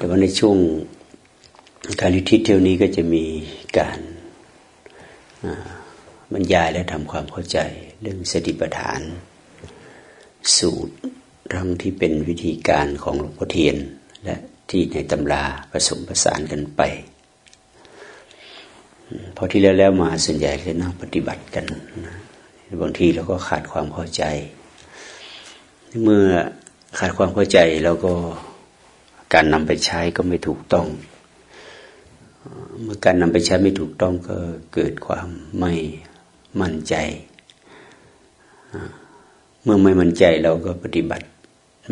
แต่ว่าในช่วงการอุทิศเที่ยวนี้ก็จะมีการบรรยายและทำความเข้าใจเรื่องสติปัฏฐาน สูตรทั้งที่เป็นวิธีการของหลวงพ่อเทียน และที่ในตำราผสมผสานกันไปพอที่แล้วแล้วมาส่วนใหญ่จะนั่งปฏิบัติกันนะบางทีเราก็ขาดความเข้าใจ เมื่อขาดความเข้าใจเราก็ การนำไปใช้ก็ไม่ถูกต้อง เมื่อการนำไปใช้ไม่ถูกต้องก็เกิดความไม่มั่นใจ เมื่อไม่มั่นใจเราก็ปฏิบัติ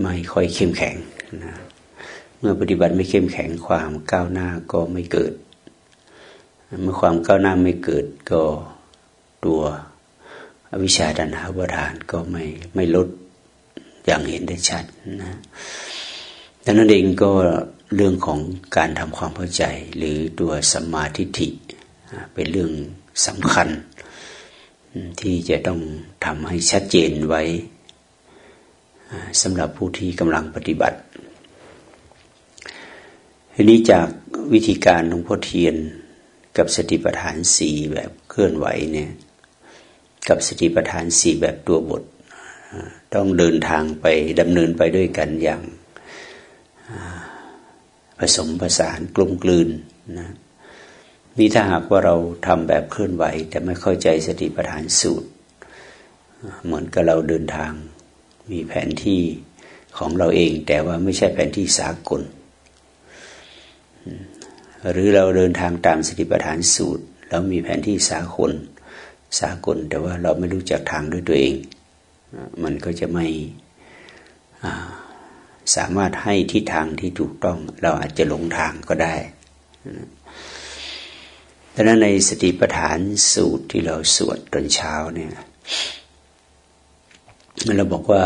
ไม่ค่อยเข้มแข็งนะเมื่อปฏิบัติไม่เข้มแข็งความก้าวหน้าก็ไม่เกิด เมื่อความก้าวหน้าไม่เกิดก็ตัววิชาดันหาบทานก็ไม่ไม่ลดอย่างเห็นได้ชัดนะ ดังนั้นเองก็เรื่องของการทำความเข้าใจ หรือตัวสัมมาทิฏฐิเป็นเรื่องสำคัญ ที่จะต้องทำให้ชัดเจนไว้สำหรับผู้ที่กำลังปฏิบัติทีนี้จากวิธีการหลวงพ่อเทียนกับสติปัฏฐานสี่แบบเคลื่อนไหวเนี่ยกับสติปัฏฐานสี่แบบตัวบท ต้องเดินทางไปดำเนินไปด้วยกันอย่าง ผสมผสานกลมกลืนนะนี่ถ้าหากว่าเราทำแบบเคลื่อนไหว แต่ไม่เข้าใจสติปัฏฐานสูตร เหมือนกับเราเดินทาง มีแผนที่ของเราเอง แต่ว่าไม่ใช่แผนที่สากล หรือเราเดินทางตามสติปัฏฐานสูตร แล้วมีแผนที่สากลสากล แต่ว่าเราไม่รู้จักทางด้วยตัวเอง มันก็จะไม่ สามารถให้ทิศทางที่ถูกต้อง เราอาจจะหลงทางก็ได้ดังนั้นในสติปัฏฐานสูตรที่เราสวดตอนเช้าเนี่ยเราบอกว่า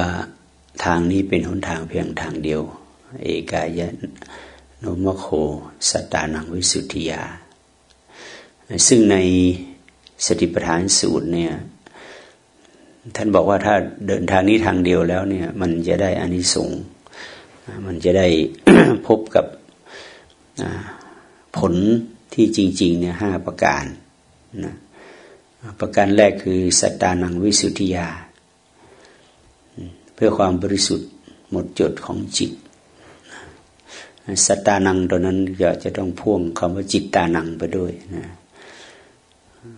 ทางนี้เป็นหนทางเพียงทางเดียว เอกายะโนมโคสตานังวิสุทธิยา ซึ่งในสติปัฏฐานสูตรเนี่ยท่านบอกว่าถ้าเดินทางนี้ทางเดียวแล้วเนี่ย มันจะได้อานิสงส์ มันจะได้พบกับผลที่จริง ๆ เนี่ยห้าประการนะประการแรกคือสัตตานังวิสุทธิยา เพื่อความบริสุทธิ์หมดจดของจิตสัตตานังตัวนั้นจะจะต้องพ่วงคำว่าจิตตานังไปด้วยนะ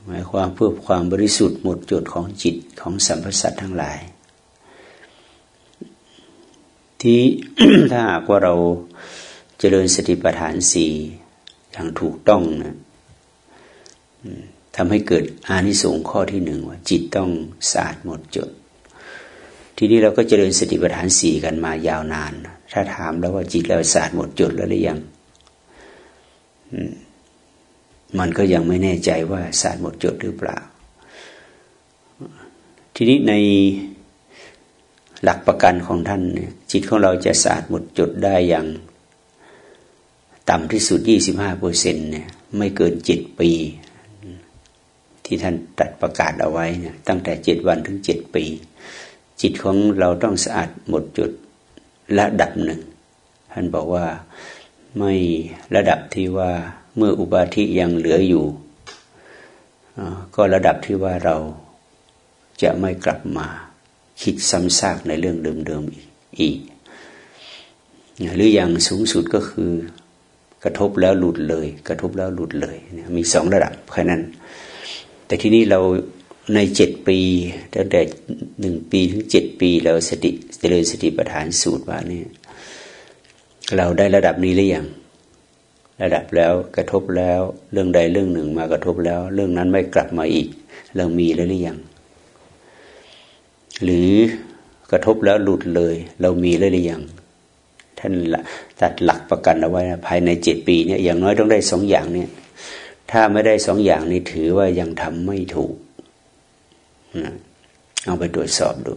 หมายความเพื่อความบริสุทธิ์หมดจดของจิตของสัมพสัตทั้งหลาย ที่ถ้าหากว่าเราเจริญสติปัฏฐานสี่อย่างถูกต้องนะทำให้เกิดอานิสงส์ข้อที่หนึ่งว่า จิตต้องสะอาดหมดจด ทีนี้เราก็เจริญสติปัฏฐานสี่กันมายาวนาน ถ้าถามแล้วว่าจิตเราสะอาดหมดจดแล้วหรือยังมันก็ยังไม่แน่ใจว่าสะอาดหมดจดหรือเปล่า ทีนี้ใน หลักประกันของท่านเนี่ยจิตของเราจะสะอาดหมดจดได้อย่าง ต่ำที่สุดยี่สิบห้าเปอร์เซ็นเนี่ยไม่เกินเจ็ดปี ที่ท่านตัดประกาศเอาไว้เนี่ยตั้งแต่เจ็ดวันถึงเจ็ดปี จิตของเราต้องสะอาดหมดจดระดับหนึ่ง ท่านบอกว่าไม่ระดับที่ว่าเมื่ออุบาทิยังเหลืออยู่ ก็ระดับที่ว่าเราจะไม่กลับมา คิดซ้ำซากในเรื่องเดิมๆอีก หรืออย่างสูงสุดก็คือกระทบแล้วหลุดเลย กระทบแล้วหลุดเลย มีสองระดับแค่นั้น แต่ที่นี้เราในเจ็ดปีตั้งแต่หนึ่งปีถึงเจ็ดปีเราสติเจริญสติปัฏฐานสูตรว่านี่เราได้ระดับนี้หรือยังระดับแล้วกระทบแล้ว เรื่องใดเรื่องหนึ่งมากระทบแล้ว เรื่องนั้นไม่กลับมาอีก เรามีแล้วหรือยัง หรือกระทบแล้วหลุดเลย เรามีแล้วหรือยังท่านตัดหลักประกันเอาไว้นะภายในเจ็ดปีเนี่ยอย่างน้อยต้องได้สองอย่างเนี่ย ถ้าไม่ได้สองอย่างนี้ถือว่ายังทำไม่ถูกนะเอาไปตรวจสอบดู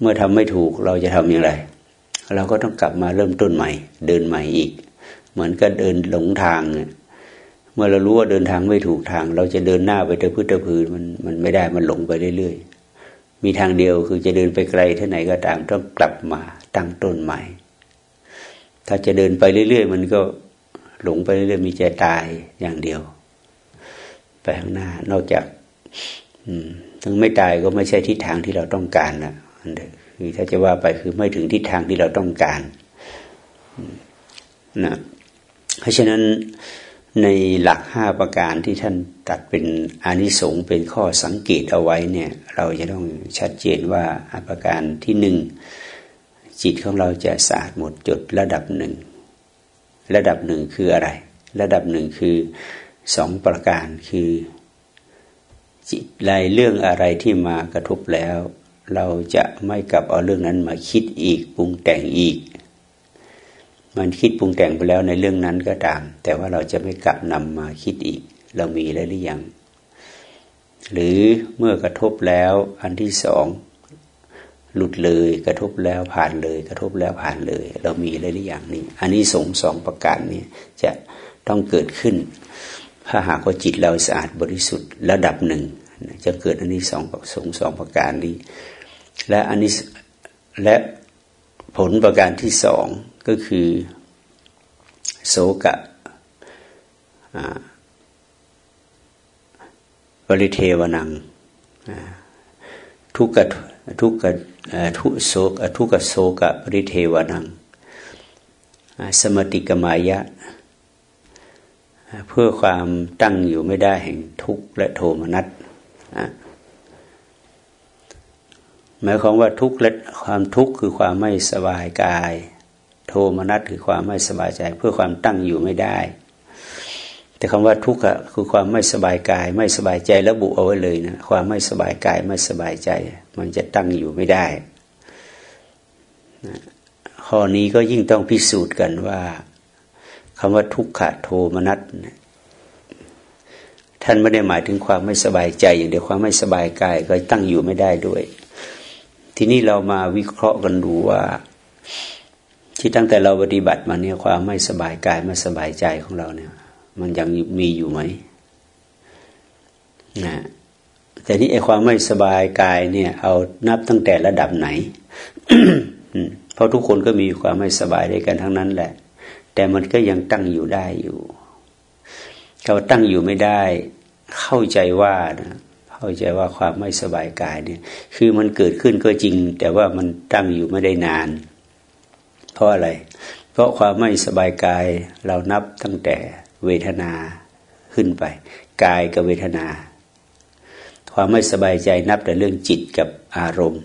เมื่อทำไม่ถูกเราจะทำอย่างไร เราก็ต้องกลับมาเริ่มต้นใหม่ เดินใหม่อีก เหมือนกับเดินหลงทางเนี่ยเมื่อเรารู้ว่าเดินทางไม่ถูกทาง เราจะเดินหน้าไปเตะพื้นเตะพื้นมันมันไม่ได้มันหลงไปเรื่อยๆ มีทางเดียวคือจะเดินไปไกลเที่ไหนก็ตามต้องกลับมาตั้งต้นใหม่ ถ้าจะเดินไปเรื่อยๆ มันก็หลงไปเรื่อยๆมีใจตายอย่างเดียว ไปข้างหน้านอกจากถึงไม่ตายก็ไม่ใช่ทิศทางที่เราต้องการนะคือถ้าจะว่าไปคือไม่ถึงทิศทางที่เราต้องการนะเพราะฉะนั้น ในหลักห้าประการที่ท่านตัดเป็นอนิสงส์เป็นข้อสังเกตเอาไว้เนี่ยเราจะต้องชัดเจนว่าอประการที่หนึ่งจิตของเราจะสะอาดหมดจดระดับหนึ่งระดับหนึ่งคืออะไร ระดับหนึ่งคือสองประการคือจิตใดเรื่องอะไรที่มากระทบแล้ว เราจะไม่กลับเอาเรื่องนั้นมาคิดอีกปรุงแต่งอีก มันคิดปรุงแต่งไปแล้วในเรื่องนั้นก็ตาม แต่ว่าเราจะไม่กลับนำมาคิดอีก เรามีแล้วหรือยัง หรือเมื่อกระทบแล้วอันที่สองหลุดเลยกระทบแล้วผ่านเลย กระทบแล้วผ่านเลย เรามีอะไรหรือยังนี่อันนี้สงสองประการนี้จะต้องเกิดขึ้น ถ้าหากว่าจิตเราสะอาดบริสุทธิ์ระดับหนึ่งจะเกิดอันนี้สองสงสองประการนี้ และอันนี้และผลประการที่สอง ก็คือ โสกะบริเทวนังทุกขทุกขทุโสกทุกขโสกะบริเทวนัง สมติกมายะ เพื่อความตั้งอยู่ไม่ได้แห่งทุกข์และโทมนัสหมายความว่าทุกข์และความทุกข์คือความไม่สบายกาย โทมนัสคือความไม่สบายใจ เพื่อความตั้งอยู่ไม่ได้ แต่คำว่าทุกข์คือความไม่สบายกาย ไม่สบายใจระบุเอาไว้เลยนะความไม่สบายกายไม่สบายใจ มันจะตั้งอยู่ไม่ได้ข้อนี้ก็ยิ่งต้องพิสูจน์กันว่าคำว่าทุกขะโทมนัสท่านไม่ได้หมายถึงความไม่สบายใจ อย่างเดียวความไม่สบายกายก็ตั้งอยู่ไม่ได้ด้วย ทีนี้เรามาวิเคราะห์กันดูว่า ที่ตั้งแต่เราปฏิบัติมาเนี่ยความไม่สบายกายไม่สบายใจของเราเนี่ย มันยังมีอยู่ไหมนะแต่นี่ไอ้ความไม่สบายกายเนี่ย เอานับตั้งแต่ระดับไหนเพราะทุกคนก็มีความไม่สบายด้วยกันทั้งนั้นแหละ แต่มันก็ยังตั้งอยู่ได้อยู่เราตั้งอยู่ไม่ได้ เข้าใจว่านะเข้าใจว่าความไม่สบายกายเนี่ย คือมันเกิดขึ้นก็จริง แต่ว่ามันตั้งอยู่ไม่ได้นาน เพราะอะไร เพราะความไม่สบายกายเรานับตั้งแต่เวทนาขึ้นไป กายกับเวทนา ความไม่สบายใจนับแต่เรื่องจิตกับอารมณ์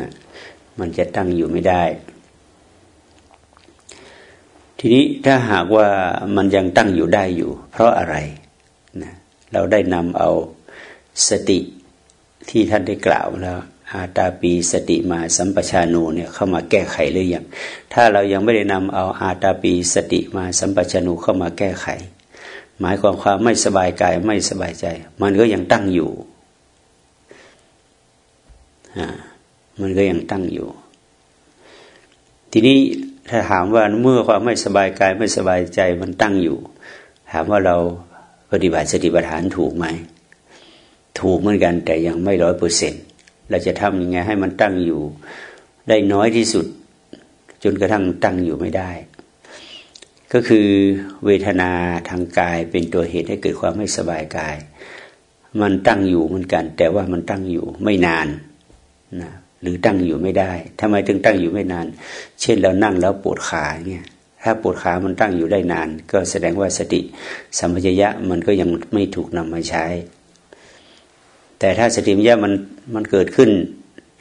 นะมันจะตั้งอยู่ไม่ได้ ทีนี้ถ้าหากว่ามันยังตั้งอยู่ได้อยู่ เพราะอะไรนะเราได้นำเอาสติที่ท่านได้กล่าวแล้ว อาตาปีสติมาสัมปชานูเนี่ยเข้ามาแก้ไขหรือยังถ้าเรายังไม่ได้นำเอาอาตาปีสติมาสัมปชานูเข้ามาแก้ไข หมายความความไม่สบายกายไม่สบายใจ มันก็ยังตั้งอยู่มันก็ยังตั้งอยู่ ทีนี้ถ้าถามว่าเมื่อความไม่สบายกายไม่สบายใจมันตั้งอยู่ ถามว่าเราปฏิบัติสติปัฏฐานถูกไหม ถูกเหมือนกันแต่ยังไม่ร้อยเปอร์เซ็น เราจะทำยังไงให้มันตั้งอยู่ ได้น้อยที่สุด จนกระทั่งตั้งอยู่ไม่ได้ ก็คือเวทนาทางกายเป็นตัวเหตุให้เกิดความไม่สบายกาย มันตั้งอยู่เหมือนกัน แต่ว่ามันตั้งอยู่ไม่นานนะหรือตั้งอยู่ไม่ได้ทำไมถึงตั้งอยู่ไม่นาน เช่นเรานั่งแล้วปวดขาเนี่ยถ้าปวดขามันตั้งอยู่ได้นาน ก็แสดงว่าสติสัมปชัญญะมันก็ยังไม่ถูกนำมาใช้ แต่ถ้าสติปัญญามันมันเกิดขึ้น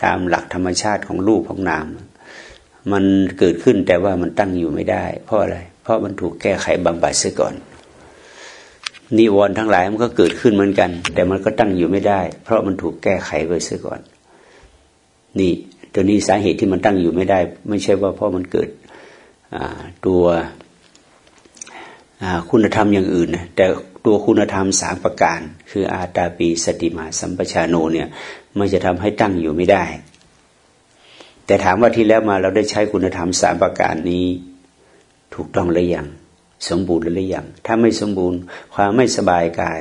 ตามหลักธรรมชาติของรูปของนาม มันเกิดขึ้นแต่ว่ามันตั้งอยู่ไม่ได้ เพราะอะไร เพราะมันถูกแก้ไขบำบัดเสียก่อนนิวรณ์ทั้งหลายมันก็เกิดขึ้นเหมือนกัน แต่มันก็ตั้งอยู่ไม่ได้ เพราะมันถูกแก้ไขไปเสียก่อน นี่ตัวนี้สาเหตุที่มันตั้งอยู่ไม่ได้ ไม่ใช่ว่าเพราะมันเกิดตัว คุณธรรมอย่างอื่นนะแต่ตัวคุณธรรมสามประการ คืออาตาปีสติมาสัมปชาโนเนี่ยมันจะทำให้ตั้งอยู่ไม่ได้ แต่ถามว่าที่แล้วมาเราได้ใช้คุณธรรมสามประการนี้ ถูกต้องหรือยังสมบูรณ์หรือยังถ้าไม่สมบูรณ์ ความไม่สบายกาย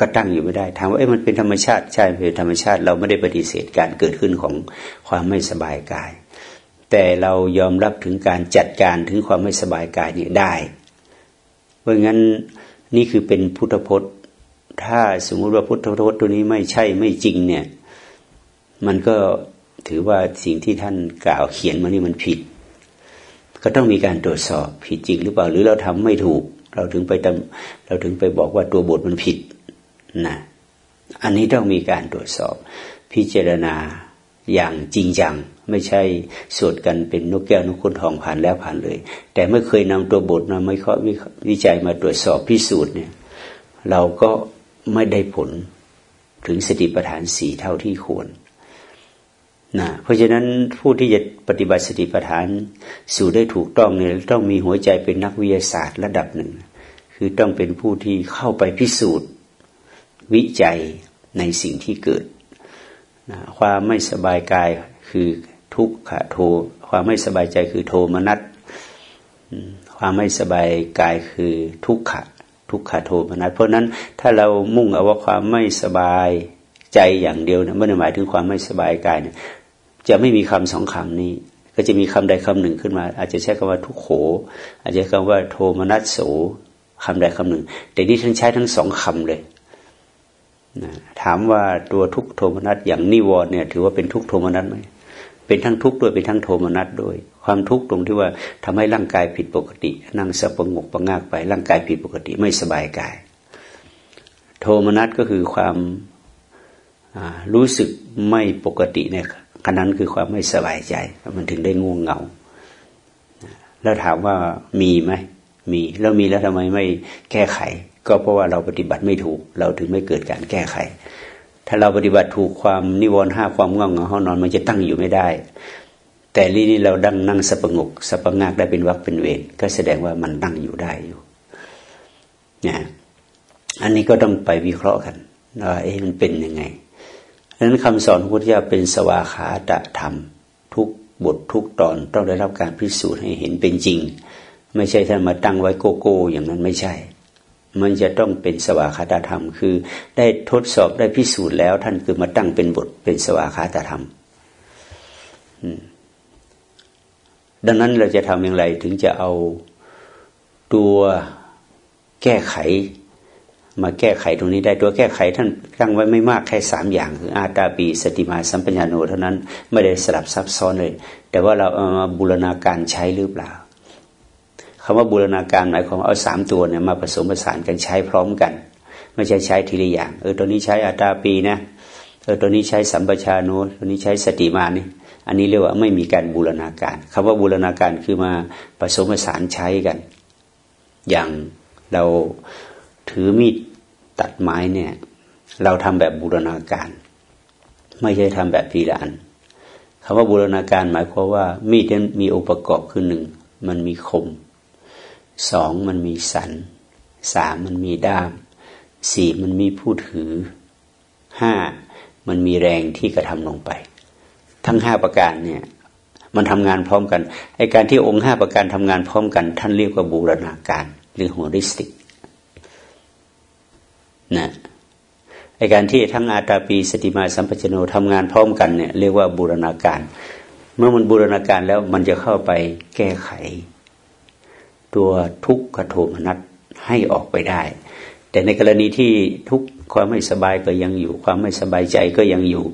ก็ตั้งอยู่ไม่ได้ถามว่าเอ้มันเป็นธรรมชาติใช่เป็นธรรมชาติ เราไม่ได้ปฏิเสธการเกิดขึ้นของความไม่สบายกาย แต่เรายอมรับถึงการจัดการถึงความไม่สบายกายนี่ได้ เพราะงั้นนี่คือเป็นพุทธพจน์ ถ้าสมมุติว่าพุทธพจน์ตัวนี้ไม่ใช่ไม่จริงเนี่ย มันก็ถือว่าสิ่งที่ท่านกล่าวเขียนมานี่มันผิด ก็ต้องมีการตรวจสอบผิดจริงหรือเปล่าหรือเราทำไม่ถูก เราถึงไปทำเราถึงไปบอกว่าตัวบทมันผิดนะอันนี้ต้องมีการตรวจสอบพิจารณา อย่างจริงจัง ไม่ใช่สวดกันเป็นนกแก้วนกขุนทองผ่านแล้วผ่านเลย แต่ไม่เคยนำตัวบทมาไม่ข้อวิจัยมาตรวจสอบพิสูจน์เนี่ย เราก็ไม่ได้ผลถึงสติปัฏฐานสี่เท่าที่ควรนะเพราะฉะนั้นผู้ที่จะปฏิบัติสติปัฏฐานสู่ได้ถูกต้องเนี่ยต้องมีหัวใจเป็นนักวิทยาศาสตร์ระดับหนึ่ง คือต้องเป็นผู้ที่เข้าไปพิสูจน์ วิจัยในสิ่งที่เกิด นะความไม่สบายกายคือทุกขะโท ความไม่สบายใจคือโทมนัสความไม่สบายกายคือทุกขะ ทุกขะโทมนัสเพราะนั้นถ้าเรามุ่งเอาว่าความไม่สบายใจอย่างเดียวเนี่ยไม่ได้หมายถึงความไม่สบายกายเนี่ยจะไม่มีคำสองคำนี้ ก็จะมีคำใดคำหนึ่งขึ้นมา อาจจะใช้คำว่าทุกโข อาจจะคำว่าโทมนัสโสคำใดคำหนึ่ง แต่ที่ท่านใช้ทั้งสองคำเลย ถามว่าตัวทุกโทมนัสอย่างนิวรณ์เนี่ยถือว่าเป็นทุกโทมนัสไหมเป็นทั้งทุกข์ด้วยเป็นทั้งโทมนัสด้วย ความทุกข์ตรงที่ว่าทำให้ร่างกายผิดปกติ นั่งสะปงกประงากไปร่างกายผิดปกติไม่สบายกาย โทมนัสก็คือความรู้สึกไม่ปกติเนี่ยขนั้นคือความไม่สบายใจ มันถึงได้ง่วงเหงา แล้วถามว่ามีไหมมีแล้วมีแล้วทำไมไม่แก้ไข ก็เพราะว่าเราปฏิบัติไม่ถูก เราถึงไม่เกิดการแก้ไข ถ้าเราปฏิบัติถูกความนิวรณ์ห้าความง่วงเหงาห้องนอนมันจะตั้งอยู่ไม่ได้ แต่นี่นี่เราดั้งนั่งสปงกสปงากได้เป็นวักเป็นเวรก็แสดงว่ามันตั้งอยู่ได้อยู่นะอันนี้ก็ต้องไปวิเคราะห์กันว่าเอ๊ะมันเป็นยังไงดังนั้นคำสอนของพุทธเจ้าเป็นสวาขาตะธรรม ทุกบททุกตอนต้องได้รับการพิสูจน์ให้เห็นเป็นจริง ไม่ใช่ท่านมาตั้งไว้โกโก้อย่างนั้นไม่ใช่ มันจะต้องเป็นสวาคาตธรรม คือได้ทดสอบได้พิสูจน์แล้ว ท่านคือมาตั้งเป็นบทเป็นสวาคาตธรรมดังนั้นเราจะทำอย่างไรถึงจะเอาตัวแก้ไข มาแก้ไขตรงนี้ได้ตัวแก้ไขท่านตั้งไว้ไม่มากแค่สามอย่างคืออาตาปีสติมาสัมปัญญาโนเท่านั้น ไม่ได้สลับซับซ้อนเลย แต่ว่าเราเอามาบูรณาการใช้หรือเปล่า คำว่าบูรณาการหมายความเอาสามตัวเนี่ยมาผสมผสานกันใช้พร้อมกัน ไม่ใช่ใช้ทีละอย่าง เออตัวนี้ใช้อาตาปีนะเออตัวนี้ใช้สัมปชาโนตัวนี้ใช้สติมานี่อันนี้เรียกว่าไม่มีการบูรณาการคำว่าบูรณาการคือมาผสมผสานใช้กัน อย่างเราถือมีดตัดไม้เนี่ย เราทำแบบบูรณาการ ไม่ใช่ทำแบบทีละอันคำว่าบูรณาการหมายความว่ามีดนั้นมีองค์ประกอบคือหนึ่งมันมีคม สองมันมีสันสามมันมีด้ามสี่มันมีผู้ถือห้ามันมีแรงที่กระทำลงไป ทั้งห้าประการเนี่ย มันทำงานพร้อมกันไอการที่องค์ห้าประการทำงานพร้อมกัน ท่านเรียกว่าบูรณาการหรือโฮลิสติกนะไอการที่ทั้งอาตาปีสติมาสัมปชโนทำงานพร้อมกันเนี่ยเรียกว่าบูรณาการ เมื่อมันบูรณาการแล้วมันจะเข้าไปแก้ไข ตัวทุกขโทมนัสให้ออกไปได้ แต่ในกรณีที่ทุกความไม่สบายก็ยังอยู่ ความไม่สบายใจก็ยังอยู่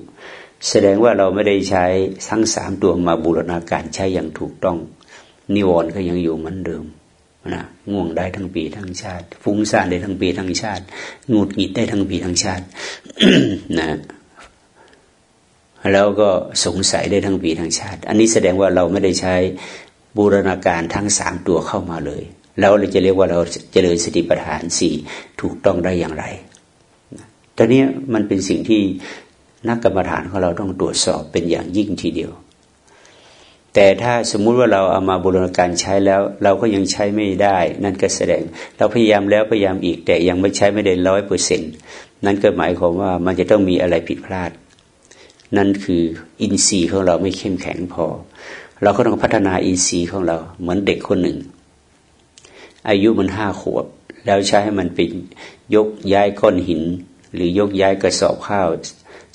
แสดงว่าเราไม่ได้ใช้ทั้งสามตัวมาบูรณาการใช้อย่างถูกต้อง นิวรณ์ก็ยังอยู่เหมือนเดิมนะง่วงได้ทั้งปีทั้งชาติ ฟุ้งซ่านได้ทั้งปีทั้งชาติงุดหงิดได้ทั้งปีทั้งชาตินะแล้วก็สงสัยได้ทั้งปีทั้งชาติ อันนี้แสดงว่าเราไม่ได้ใช้ บูรณาการทั้งสามตัวเข้ามาเลย แล้วเราจะเรียกว่าเราเจริญสติปัฏฐานสี่ถูกต้องได้อย่างไรตอนนี้มันเป็นสิ่งที่นักกรรมฐานของเราต้องตรวจสอบเป็นอย่างยิ่งทีเดียว แต่ถ้าสมมุติว่าเราเอามาบูรณาการใช้แล้ว เราก็ยังใช้ไม่ได้ นั่นก็แสดง เราพยายามแล้วพยายามอีกแต่ยังไม่ใช้ไม่ได้ร้อยเปอร์เซ็นตนั่นก็หมายความว่ามันจะต้องมีอะไรผิดพลาด นั่นคืออินทรีย์ของเราไม่เข้มแข็งพอ เราก็ต้องพัฒนาอินทรีย์ของเรา เหมือนเด็กคนหนึ่ง อายุมันห้าขวบ แล้วใช้ให้มันเป็นยกย้ายก้อนหิน หรือยกย้ายกระสอบข้าว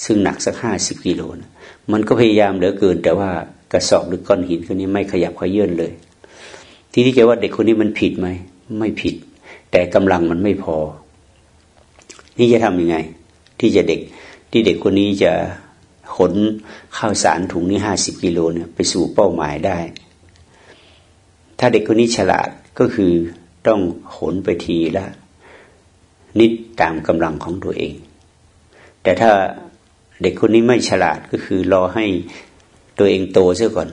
ซึ่งหนักสักห้าสิบกิโลนะมันก็พยายามเหลือเกิน แต่ว่ากระสอบหรือก้อนหินคนนี้ไม่ขยับขยื่นเลย ที่ที่จะว่าเด็กคนนี้มันผิดไหมไม่ผิด แต่กำลังมันไม่พอ นี่จะทำยังไง ที่จะเด็กที่เด็กคนนี้จะ ขนข้าวสารถุงนี้ห้าสิบกิโลเนี่ยไปสู่เป้าหมายได้ ถ้าเด็กคนนี้ฉลาดก็คือต้องขนไปทีละนิดตามกำลังของตัวเอง แต่ถ้าเด็กคนนี้ไม่ฉลาดก็คือรอให้ตัวเองโตซะก่อน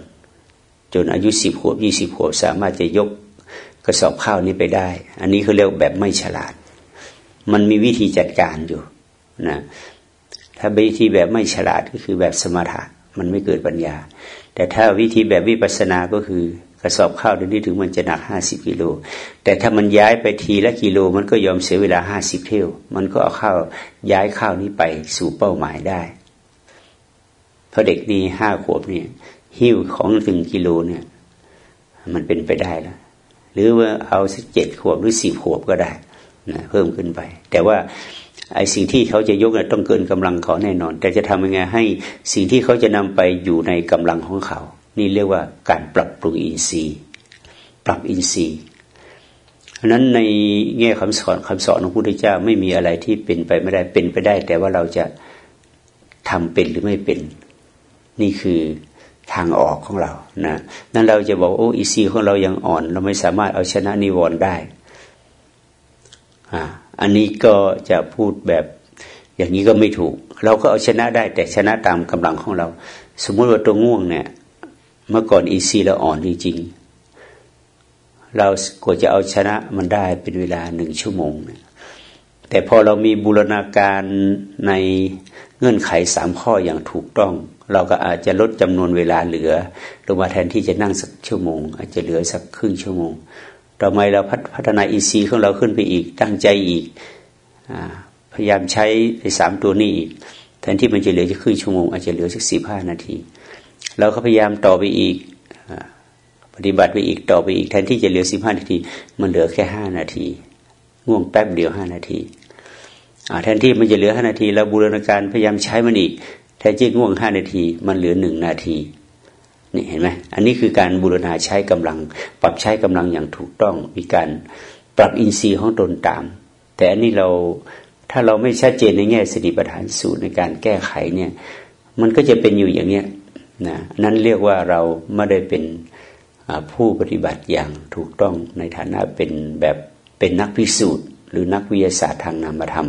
จนอายุสิบขวบยี่สิบขวบสามารถจะยกกระสอบข้าวนี้ไปได้ อันนี้เขาเรียกแบบไม่ฉลาด มันมีวิธีจัดการอยู่นะ ถ้าวิธีแบบไม่ฉลาดก็คือแบบสมถะมันไม่เกิดปัญญา แต่ถ้าวิธีแบบวิปัสสนาก็คือกระสอบข้าวเดี๋ยวนี้ถึงมันจะหนักห้าสิบกิโล แต่ถ้ามันย้ายไปทีละกิโล มันก็ยอมเสียเวลาห้าสิบเที่ยว มันก็เอาข้าวย้ายข้าวนี้ไปสู่เป้าหมายได้ เพราะเด็กนี่ห้าขวบเนี่ย หิ้วของถึงกิโลเนี่ย มันเป็นไปได้แล้ว หรือว่าเอาสักเจ็ดขวบหรือสิบขวบก็ได้นะเพิ่มขึ้นไป แต่ว่า ไอ้สิ่งที่เขาจะยกเนี่ยต้องเกินกำลังเขาแน่นอน แต่จะทำยังไงให้สิ่งที่เขาจะนำไปอยู่ในกำลังของเขา นี่เรียกว่าการปรับปรุงอินทรีย์ ปรับอินทรีย์ราะนั้นในแง่คำสอนคำสอนของพระพุทธเจ้าไม่มีอะไรที่เป็นไปไม่ได้เป็นไปได้ แต่ว่าเราจะทำเป็นหรือไม่เป็น นี่คือทางออกของเรานะนั้นเราจะบอกโอ้อินซีของเรายังอ่อน เราไม่สามารถเอาชนะนิวรณ์ได้อ่า อันนี้ก็จะพูดแบบอย่างนี้ก็ไม่ถูก เราก็เอาชนะได้แต่ชนะตามกำลังของเรา สมมุติว่าตัวง่วงเนี่ย เมื่อก่อนอินทรีย์เราอ่อนจริงๆเรากว่าจะเอาชนะมันได้เป็นเวลาหนึ่งชั่วโมงแต่พอเรามีบูรณาการในเงื่อนไขสามข้ออย่างถูกต้อง เราก็อาจจะลดจำนวนเวลาเหลือลงมาแทนที่จะนั่งสักชั่วโมง อาจจะเหลือสักครึ่งชั่วโมง ต่อมาเราพัฒนาอินทรีย์ของเราขึ้นไปอีก ตั้งใจอีกอพยายามใช้ไอ้สามตัวนี้อีกแทนที่มันจะเหลือจะครึ่งชั่วโมงอาจจะเหลือสักสิบห้านาทีเราก็พยายามต่อไปอีกปฏิบัติไปอีกต่อไปอีกแทนที่จะเหลือสิบห้านาที มันเหลือแค่ห้านาที ง่วงแป๊บเดียวห้านาทีแทนที่มันจะเหลือห้านาทีเราบูรณาการพยายามใช้มันอีกแทนที่ง่วงห้านาที มันเหลือหนึ่งนาที นี่เห็นไหมอันนี้คือการบูรณาใช้กำลัง ปรับใช้กำลังอย่างถูกต้อง มีการปรับอินทรีย์ของตนตาม แต่อันนี้เราถ้าเราไม่ชัดเจนในแง่สติปัฏฐานสูตรในการแก้ไขเนี่ย มันก็จะเป็นอยู่อย่างเนี้ยนะนั้นเรียกว่าเราไม่ได้เป็นผู้ปฏิบัติอย่างถูกต้องในฐานะเป็นแบบเป็นนักพิสูจน์ หรือนักวิทยาศาสตร์ทางนามธรรม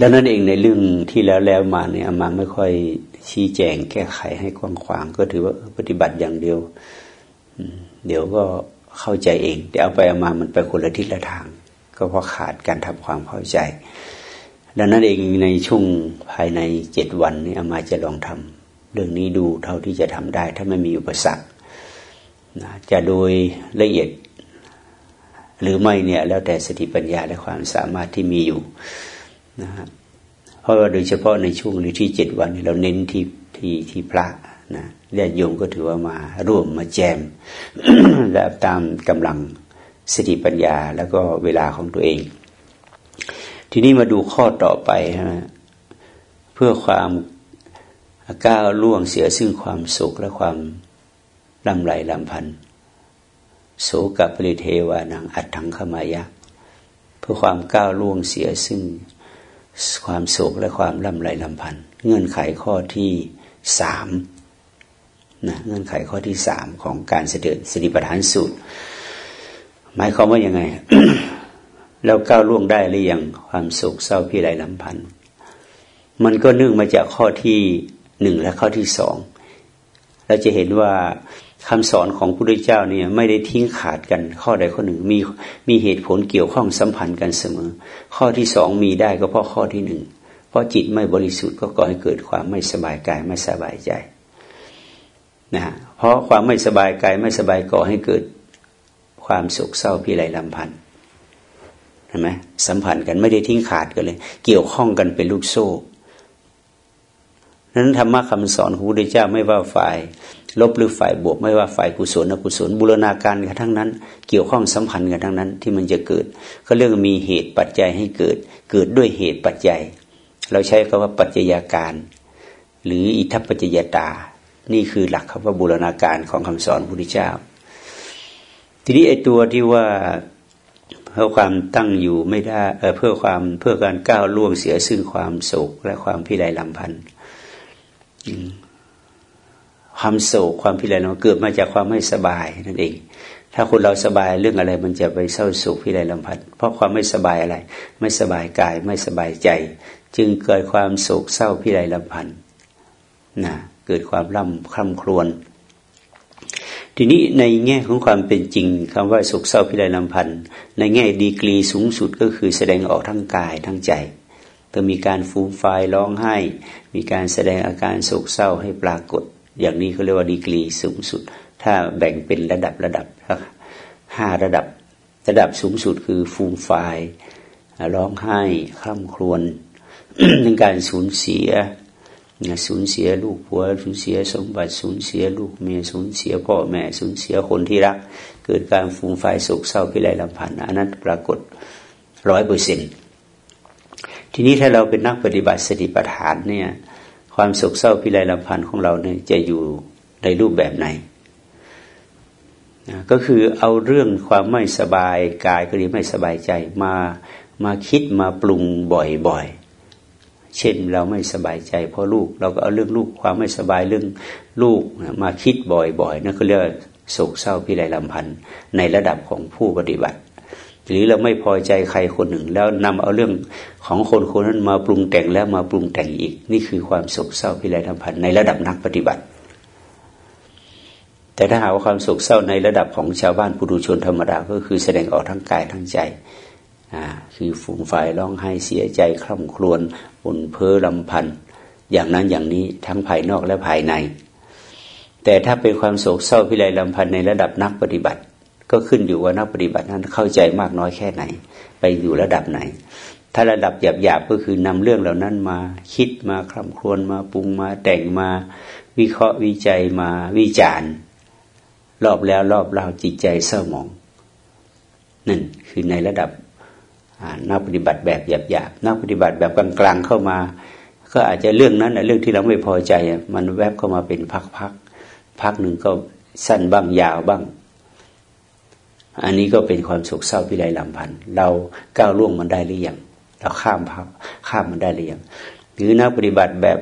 ดังนั้นเองในเรื่องที่แล้วแล้วมาเนี่ยมาไม่ค่อย ชี้แจงแก้ไขให้กว้างขวางก็ถือว่าปฏิบัติอย่างเดียวเดี๋ยวก็เข้าใจเองแต่เอาไปเอามามันไปคนละทิศละทาง ก็เพราะขาดการทำความเข้าใจ ดังนั้นเองในช่วงภายในเจ็ดวันนี้อามาจะลองทำเรื่องนี้ดูเท่าที่จะทำได้ ถ้าไม่มีอุปสรรคจะโดยละเอียดหรือไม่เนี่ยแล้วแต่สติปัญญาและความสามารถที่มีอยู่นะ เพราะว่าโดยเฉพาะในช่วงที่เจ็ดวันเราเน้นที่ที่ที่พระนะญาติโยมก็ถือว่ามาร่วมมาแจม และตามกำลังสติปัญญาแล้วก็เวลาของตัวเอง ทีนี้มาดูข้อต่อไปนะเพื่อความก้าวล่วงเสียซึ่งความสุขและความลำไรลำพันโสกับปริเทวานังอัดถังขมายะ เพื่อความก้าวล่วงเสียซึ่ง ความโศกและความลำไรลำพันธ์เงื่อนไขข้อที่สามนะเงื่อนไขข้อที่สามของการเสด็จสติปัฏฐานสูตร หมายความว่ายังไง แล้วก้าวล่วงได้หรือยังความโศกเศร้าพี่ไรลำพันธ์มันก็เนื่องมาจากข้อที่หนึ่งและข้อที่สองเราจะเห็นว่า คำสอนของพระพุทธเจ้าเนี่ยไม่ได้ทิ้งขาดกันข้อใดข้อหนึ่งมีมีเหตุผลเกี่ยวข้องสัมพันธ์กันเสมอ ข้อที่สองมีได้ก็เพราะข้อที่หนึ่งเพราะจิตไม่บริสุทธิ์ก็ก่อให้เกิดความไม่สบายกายไม่สบายใจนะเพราะความไม่สบายกายไม่สบายก่อให้เกิดความโศกเศร้าพิไรลำพันธ์เห็นไหมสัมพันธ์กันไม่ได้ทิ้งขาดกันเลย เกี่ยวข้องกันเป็นลูกโซ่นั้นธรรมะคำสอนของพระพุทธเจ้าไม่ว่าฝ่าย ลบหรือฝ่ายบวก ไม่ว่าฝ่ายกุศลอกุศลบูรณาการกันทั้งนั้น เกี่ยวข้องสัมพันธ์กันทั้งนั้น ที่มันจะเกิดก็เรื่องมีเหตุปัจจัยให้เกิด เกิดด้วยเหตุปัจจัย เราใช้คาว่าปัจจัยาการ หรืออิทัปปัจจยตา นี่คือหลักคำว่าบูรณาการของคำสอนพระพุทธเจ้า ทีนี้ไอ้ตัวที่ว่าเพื่อความตั้งอยู่ไม่ได้เพื่อความเพื่อการก้าวล่วงเสียซึ่งความโศกและความพิไรลำพันธ์ ความโศกความพิไรลำเกิดมาจากความไม่สบายนั่นเอง ถ้าคนเราสบายเรื่องอะไรมันจะไปเศร้าโศกพิไรลำพันเพราะความไม่สบายอะไร ไม่สบายกายไม่สบายใจ จึงเกิดความโศกเศร้าพิไรลำพันนะเกิดความร่ำคร่ำครวญทีนี้ในแง่ของความเป็นจริงคำว่าสุขเศร้าพิไรลำพันธ์ในแง่ดีกรีสูงสุดก็คือแสดงออกทั้งกายทั้งใจต้องมีการฟูมไฟร้องไห้ มีการแสดงอาการโศกเศร้าให้ปรากฏ อย่างนี้เขาเรียกว่าดีกรีสูงสุด ถ้าแบ่งเป็นระดับระดับห้าระดับ ระดับสูงสุดคือฟูมไฟร้องไห้คร่ำครวญในการสูญเสียสูญเสียลูกผัวสูญเสียสมบัติสูญเสียลูกเมียสูญเสียพ่อแม่สูญเสียคนที่รัก เกิดการฟูมไฟโศกเศร้าพิไรลำพันธ์อันนั้นปรากฏร้อยเปอร์เซ็นทีนี้ถ้าเราเป็นนักปฏิบัติสติปัฏฐานเนี่ย ความโศกเศร้าพิไรลำพันธ์ของเราเนี่ยจะอยู่ในรูปแบบไหนนะก็คือเอาเรื่องความไม่สบายกายก็ดีไม่สบายใจมามาคิดมาปรุงบ่อยๆ เช่นเราไม่สบายใจเพราะลูก เราก็เอาเรื่องลูกความไม่สบายเรื่องลูกมาคิดบ่อยๆนั่นก็เรียกโศกเศร้าพิไรลำพันธ์ในระดับของผู้ปฏิบัติ หรือเราไม่พอใจใครคนหนึ่ง แล้วนำเอาเรื่องของคนคนนั้นมาปรุงแต่งแล้วมาปรุงแต่งอีก นี่คือความโศกเศร้าพิไรลำพันธ์ในระดับนักปฏิบัติ แต่ถ้าหาว่าความโศกเศร้าในระดับของชาวบ้านปุถุชนธรรมดาก็คือแสดงออกทั้งกายทั้งใจคือฝูงฝ่ายร้องไห้เสียใจคร่ำครวญอุ่นเพ้อลำพันธ์อย่างนั้นอย่างนี้ทั้งภายนอกและภายใน แต่ถ้าเป็นความโศกเศร้าพิไรลำพันธ์ในระดับนักปฏิบัติ ก็ขึ้นอยู่ว่านักปฏิบัตินั้นเข้าใจมากน้อยแค่ไหน ไปอยู่ระดับไหน ถ้าระดับหยาบๆก็คือนำเรื่องเหล่านั้นมาคิดมาคร่ำครวญมาปรุงมาแต่งมาวิเคราะห์วิจัยมาวิจารณ์ รอบแล้วรอบเล่าจิตใจเศร้าหมองนั่นคือในระดับนักปฏิบัติแบบหยาบๆนักปฏิบัติแบบกลางๆเข้ามา ก็อาจจะเรื่องนั้นเรื่องที่เราไม่พอใจมันแวบเข้ามาเป็นพักๆพักหนึ่งก็สั้นบ้างยาวบ้าง อันนี้ก็เป็นความโศกเศร้าพิไรลำพันธ์เราก้าวล่วงมันได้หรือยังเราข้ามพักข้ามมันได้หรือยังหรือนักปฏิบัติแบบ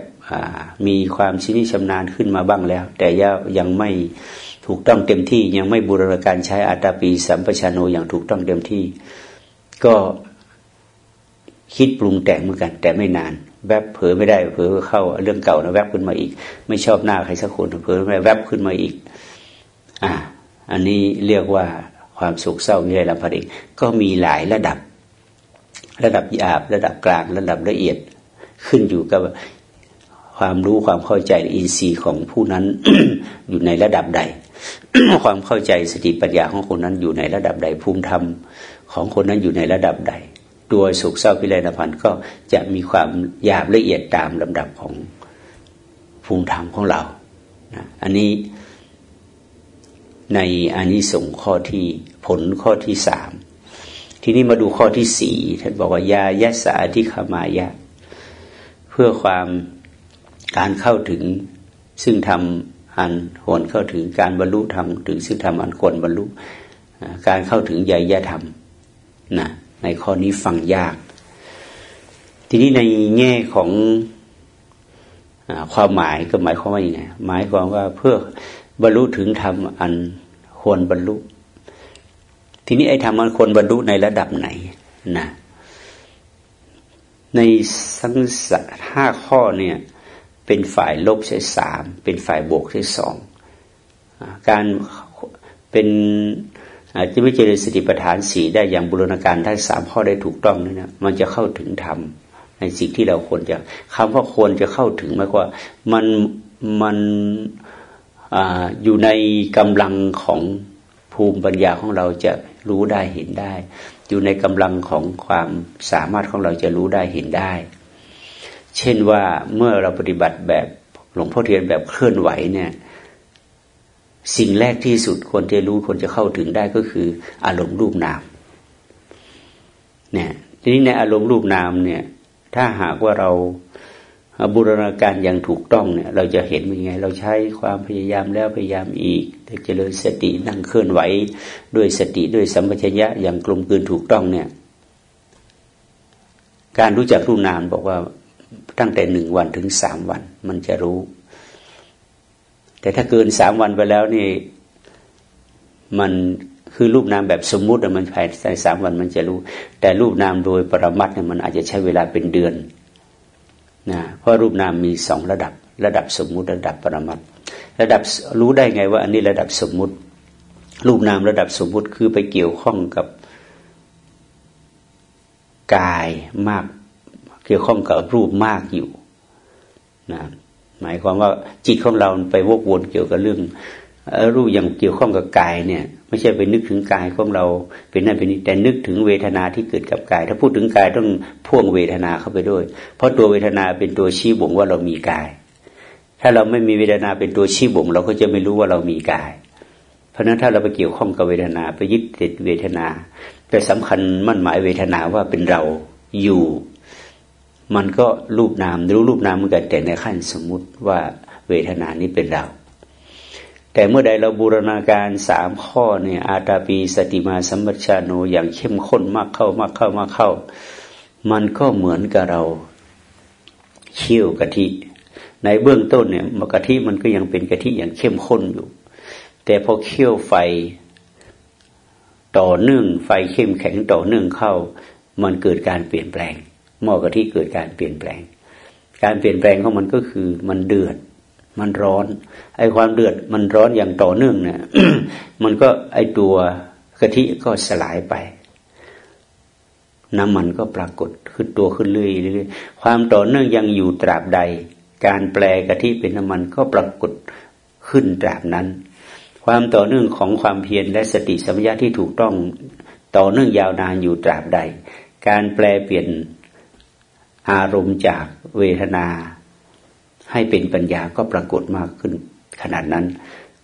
มีความชินิชำนาญขึ้นมาบ้างแล้ว แต่ยังไม่ถูกต้องเต็มที่ยังไม่บูรณาการใช้อัตตาปีสัมปชานโนอย่างถูกต้องเต็มที่ ก็คิดปรุงแต่งเหมือนกัน แต่ไม่นาน แวบเผลอไม่ได้เผลอเข้าเรื่องเก่านะแวบขึ้นมาอีก ไม่ชอบหน้าใครสักคนเผลอไม่แวบขึ้นมาอีก อ่า อันนี้เรียกว่า ความสุขเศร้าวิไรลำพันธ์ก็มีหลายระดับ ระดับหยาบระดับกลางระดับละเอียดขึ้นอยู่กับความรู้ความเข้าใจอินทรีย์ของผู้นั้นอยู่ในระดับใด ความเข้าใจสติปัญญาของคนนั้นอยู่ในระดับใดภูมิธรรมของคนนั้นอยู่ในระดับใด ตัวสุขเศร้าพิเรนพันธ์ก็จะมีความหยาบละเอียดตามลำดับของภูมิธรรมของเรานะอันนี้ในอันนี้ส่งข้อที่ ผลข้อที่สามทีนี้มาดูข้อที่สี่ท่านบอกว่ายายะสาธิขมายะ เพื่อความการเข้าถึงซึ่งทำอันควรเข้าถึงการบรรลุธรรมถึงซึ่งทำอันควรบรรลุการเข้าถึงยายะธรรมนะในข้อนี้ฟังยาก ทีนี้ในแง่ของอความหมายก็หมายความว่าอย่างไงหมายความว่าเพื่อบรรลุถึงธรรมอันควรบรรลุ ทีนี้ไอ้ธรรมอันควรบรรลุในระดับไหนนะในทั้งห้าข้อเนี่ย เป็นฝ่ายลบใช่สามเป็นฝ่ายบวกใช่สองการเป็นอาจจะไม่เจริญสติปัฏฐานสี่ได้อย่างบุรณาการทั้สามข้อได้ถูกต้องนี่นะมันจะเข้าถึงธรรมในสิ่งที่เราควรจะคำว่าควรจะเข้าถึงมากกว่ามันมันออยู่ในกำลังของภูมิปัญญาของเราจะ รู้ได้เห็นได้ อยู่ในกำลังของความสามารถของเราจะรู้ได้เห็นได้ เช่นว่าเมื่อเราปฏิบัติแบบหลวงพ่อเทียนแบบเคลื่อนไหวเนี่ยสิ่งแรกที่สุดควรจะรู้ควรจะเข้าถึงได้ก็คือ อารมณ์รูปนามเนี่ยทีนี้ในอารมณ์รูปนามเนี่ย ถ้าหากว่าเรา บูรณาการอย่างถูกต้องเนี่ย เราจะเห็นยังไง เราใช้ความพยายามแล้วพยายามอีกเจริญสตินั่งเคลื่อนไหว ด้วยสติด้วยสัมปชัญญะอย่างกลมกลืนถูกต้องเนี่ย การรู้จักรูปนามบอกว่าตั้งแต่หนึ่งวันถึงสามวัน มันจะรู้ แต่ถ้าเกินสามวันไปแล้วนี่ มันคือรูปนามแบบสมมุติมันภายในสามวันมันจะรู้ แต่รูปนามโดยปรมัตเนี่ยมันอาจจะใช้เวลาเป็นเดือน นะเพราะรูปนามมีสองระดับ ระดับสมมุติระดับปรมัตระดับรู้ได้ไงว่าอันนี้ระดับสมมุติ รูปนามระดับสมมุติคือไปเกี่ยวข้องกับกายมากเกี่ยวข้องกับรูปมากอยู่นะหมายความว่าจิตของเราไปวกวนเกี่ยวกับเรื่องรูปอย่างเกี่ยวข้องกับกายเนี่ย ไม่ใช่ไปนึกถึงกายของเราเป็นนั่นเป็นนี่แต่นึกถึงเวทนาที่เกิดกับกาย ถ้าพูดถึงกายต้องพ่วงเวทนาเข้าไปด้วย เพราะตัวเวทนาเป็นตัวชี้บ่งว่าเรามีกาย ถ้าเราไม่มีเวทนาเป็นตัวชี้บ่ง เราก็จะไม่รู้ว่าเรามีกาย เพราะนั้นถ้าเราไปเกี่ยวข้องกับเวทนาไปยึดติดเวทนาไปสำคัญมั่นหมายเวทนาว่าเป็นเราอยู่ มันก็รูปนามรู้รูปนามเหมือนกันแต่ในขั้นสมมุติว่าเวทนานี้เป็นเรา แต่เมื่อใดเราบูรณาการสามข้อเนี่ยอาตาปีสติมาสัมปชาโนอย่างเข้มข้นมากเข้ามากเข้ามากเข้า มันก็เหมือนกับเราเคี่ยวกะทิ ในเบื้องต้นเนี่ยมกะทิมันก็ยังเป็นกะทิอย่างเข้มข้นอยู่ แต่พอเคี่ยวไฟต่อเนื่องไฟเข้มแข็งต่อเนื่องเข้า มันเกิดการเปลี่ยนแปลงหม้อกะทิเกิดการเปลี่ยนแปลง การเปลี่ยนแปลงของมันก็คือมันเดือด มันร้อน ไอ้ความเดือดมันร้อนอย่างต่อเนื่องเนี่ยมันก็ไอ้ตัวกะทิก็สลายไป น้ำมันก็ปรากฏขึ้นตัวขึ้นเรื่อยๆความต่อเนื่องยังอยู่ตราบใด การแปลกะทิเป็นน้ำมันก็ปรากฏขึ้นตราบนั้น ความต่อเนื่องของความเพียรและสติสัมยาที่ถูกต้องต่อเนื่องยาวนานอยู่ตราบใด การแปลเปลี่ยนอารมณ์จากเวทนา ให้เป็นปัญญาก็ปรากฏมากขึ้นขนาดนั้น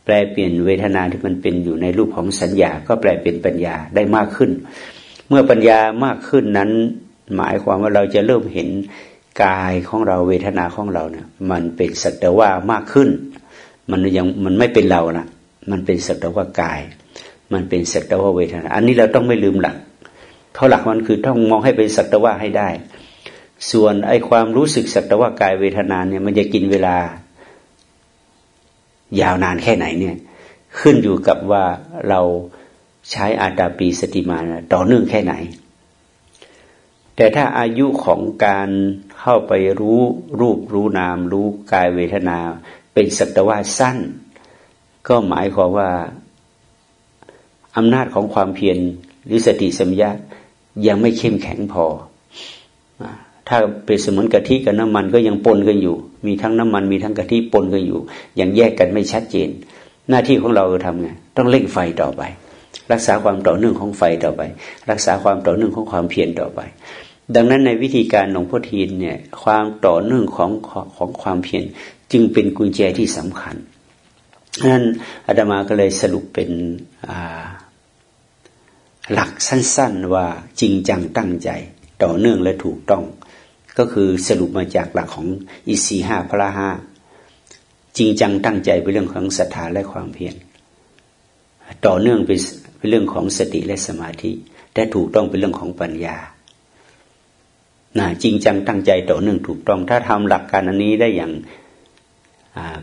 แปลเปลี่ยนเวทนาที่มันเป็นอยู่ในรูปของสัญญา ก็แปลเป็นปัญญาได้มากขึ้น เมื่อปัญญามากขึ้นนั้น หมายความว่าเราจะเริ่มเห็นกายของเราเวทนาของเราเนี่ยมันเป็นสัตว่ามากขึ้น มันยังมันไม่เป็นเรานะมันเป็นสัตว่ากาย มันเป็นสัตว่าเวทนา อันนี้เราต้องไม่ลืมหลักเพราะหลักมันคือต้องมองให้เป็นสัตว่าให้ได้ ส่วนไอความรู้สึกสัตว์ว่ากายเวทนาเนี่ย มันจะกินเวลา ยาวนานแค่ไหนเนี่ย ขึ้นอยู่กับว่าเราใช้อาตาปีสติมาต่อเนื่องแค่ไหน แต่ถ้าอายุของการเข้าไปรู้รูปรู้นาม รู้กายเวทนา เป็นสัตว่าสั้น ก็หมายความว่าอำนาจของความเพียรหรือสติสัมยายังไม่เข้มแข็งพอ ถ้าเป็นเสมือนกะทิกับน้ำมันก็ยังปนกันอยู่ มีทั้งน้ำมันมีทั้งกะทิปนกันอยู่ ยังแยกกันไม่ชัดเจน หน้าที่ของเราทำไงต้องเร่งไฟต่อไป รักษาความต่อเนื่องของไฟต่อไป รักษาความต่อเนื่องของความเพียรต่อไป ดังนั้นในวิธีการหลวงพ่อทีนเนี่ยความต่อเนื่องของของความเพียรจึงเป็นกุญแจที่สำคัญนั้นอาตมาก็เลยสรุปเป็นหลักสั้น ๆว่าจริงจังตั้งใจ ต่อเนื่องและถูกต้อง ก็คือสรุปมาจากหลักของอิสีห้าพระห้าจริงจังตั้งใจเป็นเรื่องของศรัทธาและความเพียรต่อเนื่องเป็นเรื่องของสติและสมาธิแต่ถูกต้องเป็นเรื่องของปัญญานะจริงจังตั้งใจต่อเนื่องถูกต้อง ถ้าทำหลักการอันนี้ได้อย่าง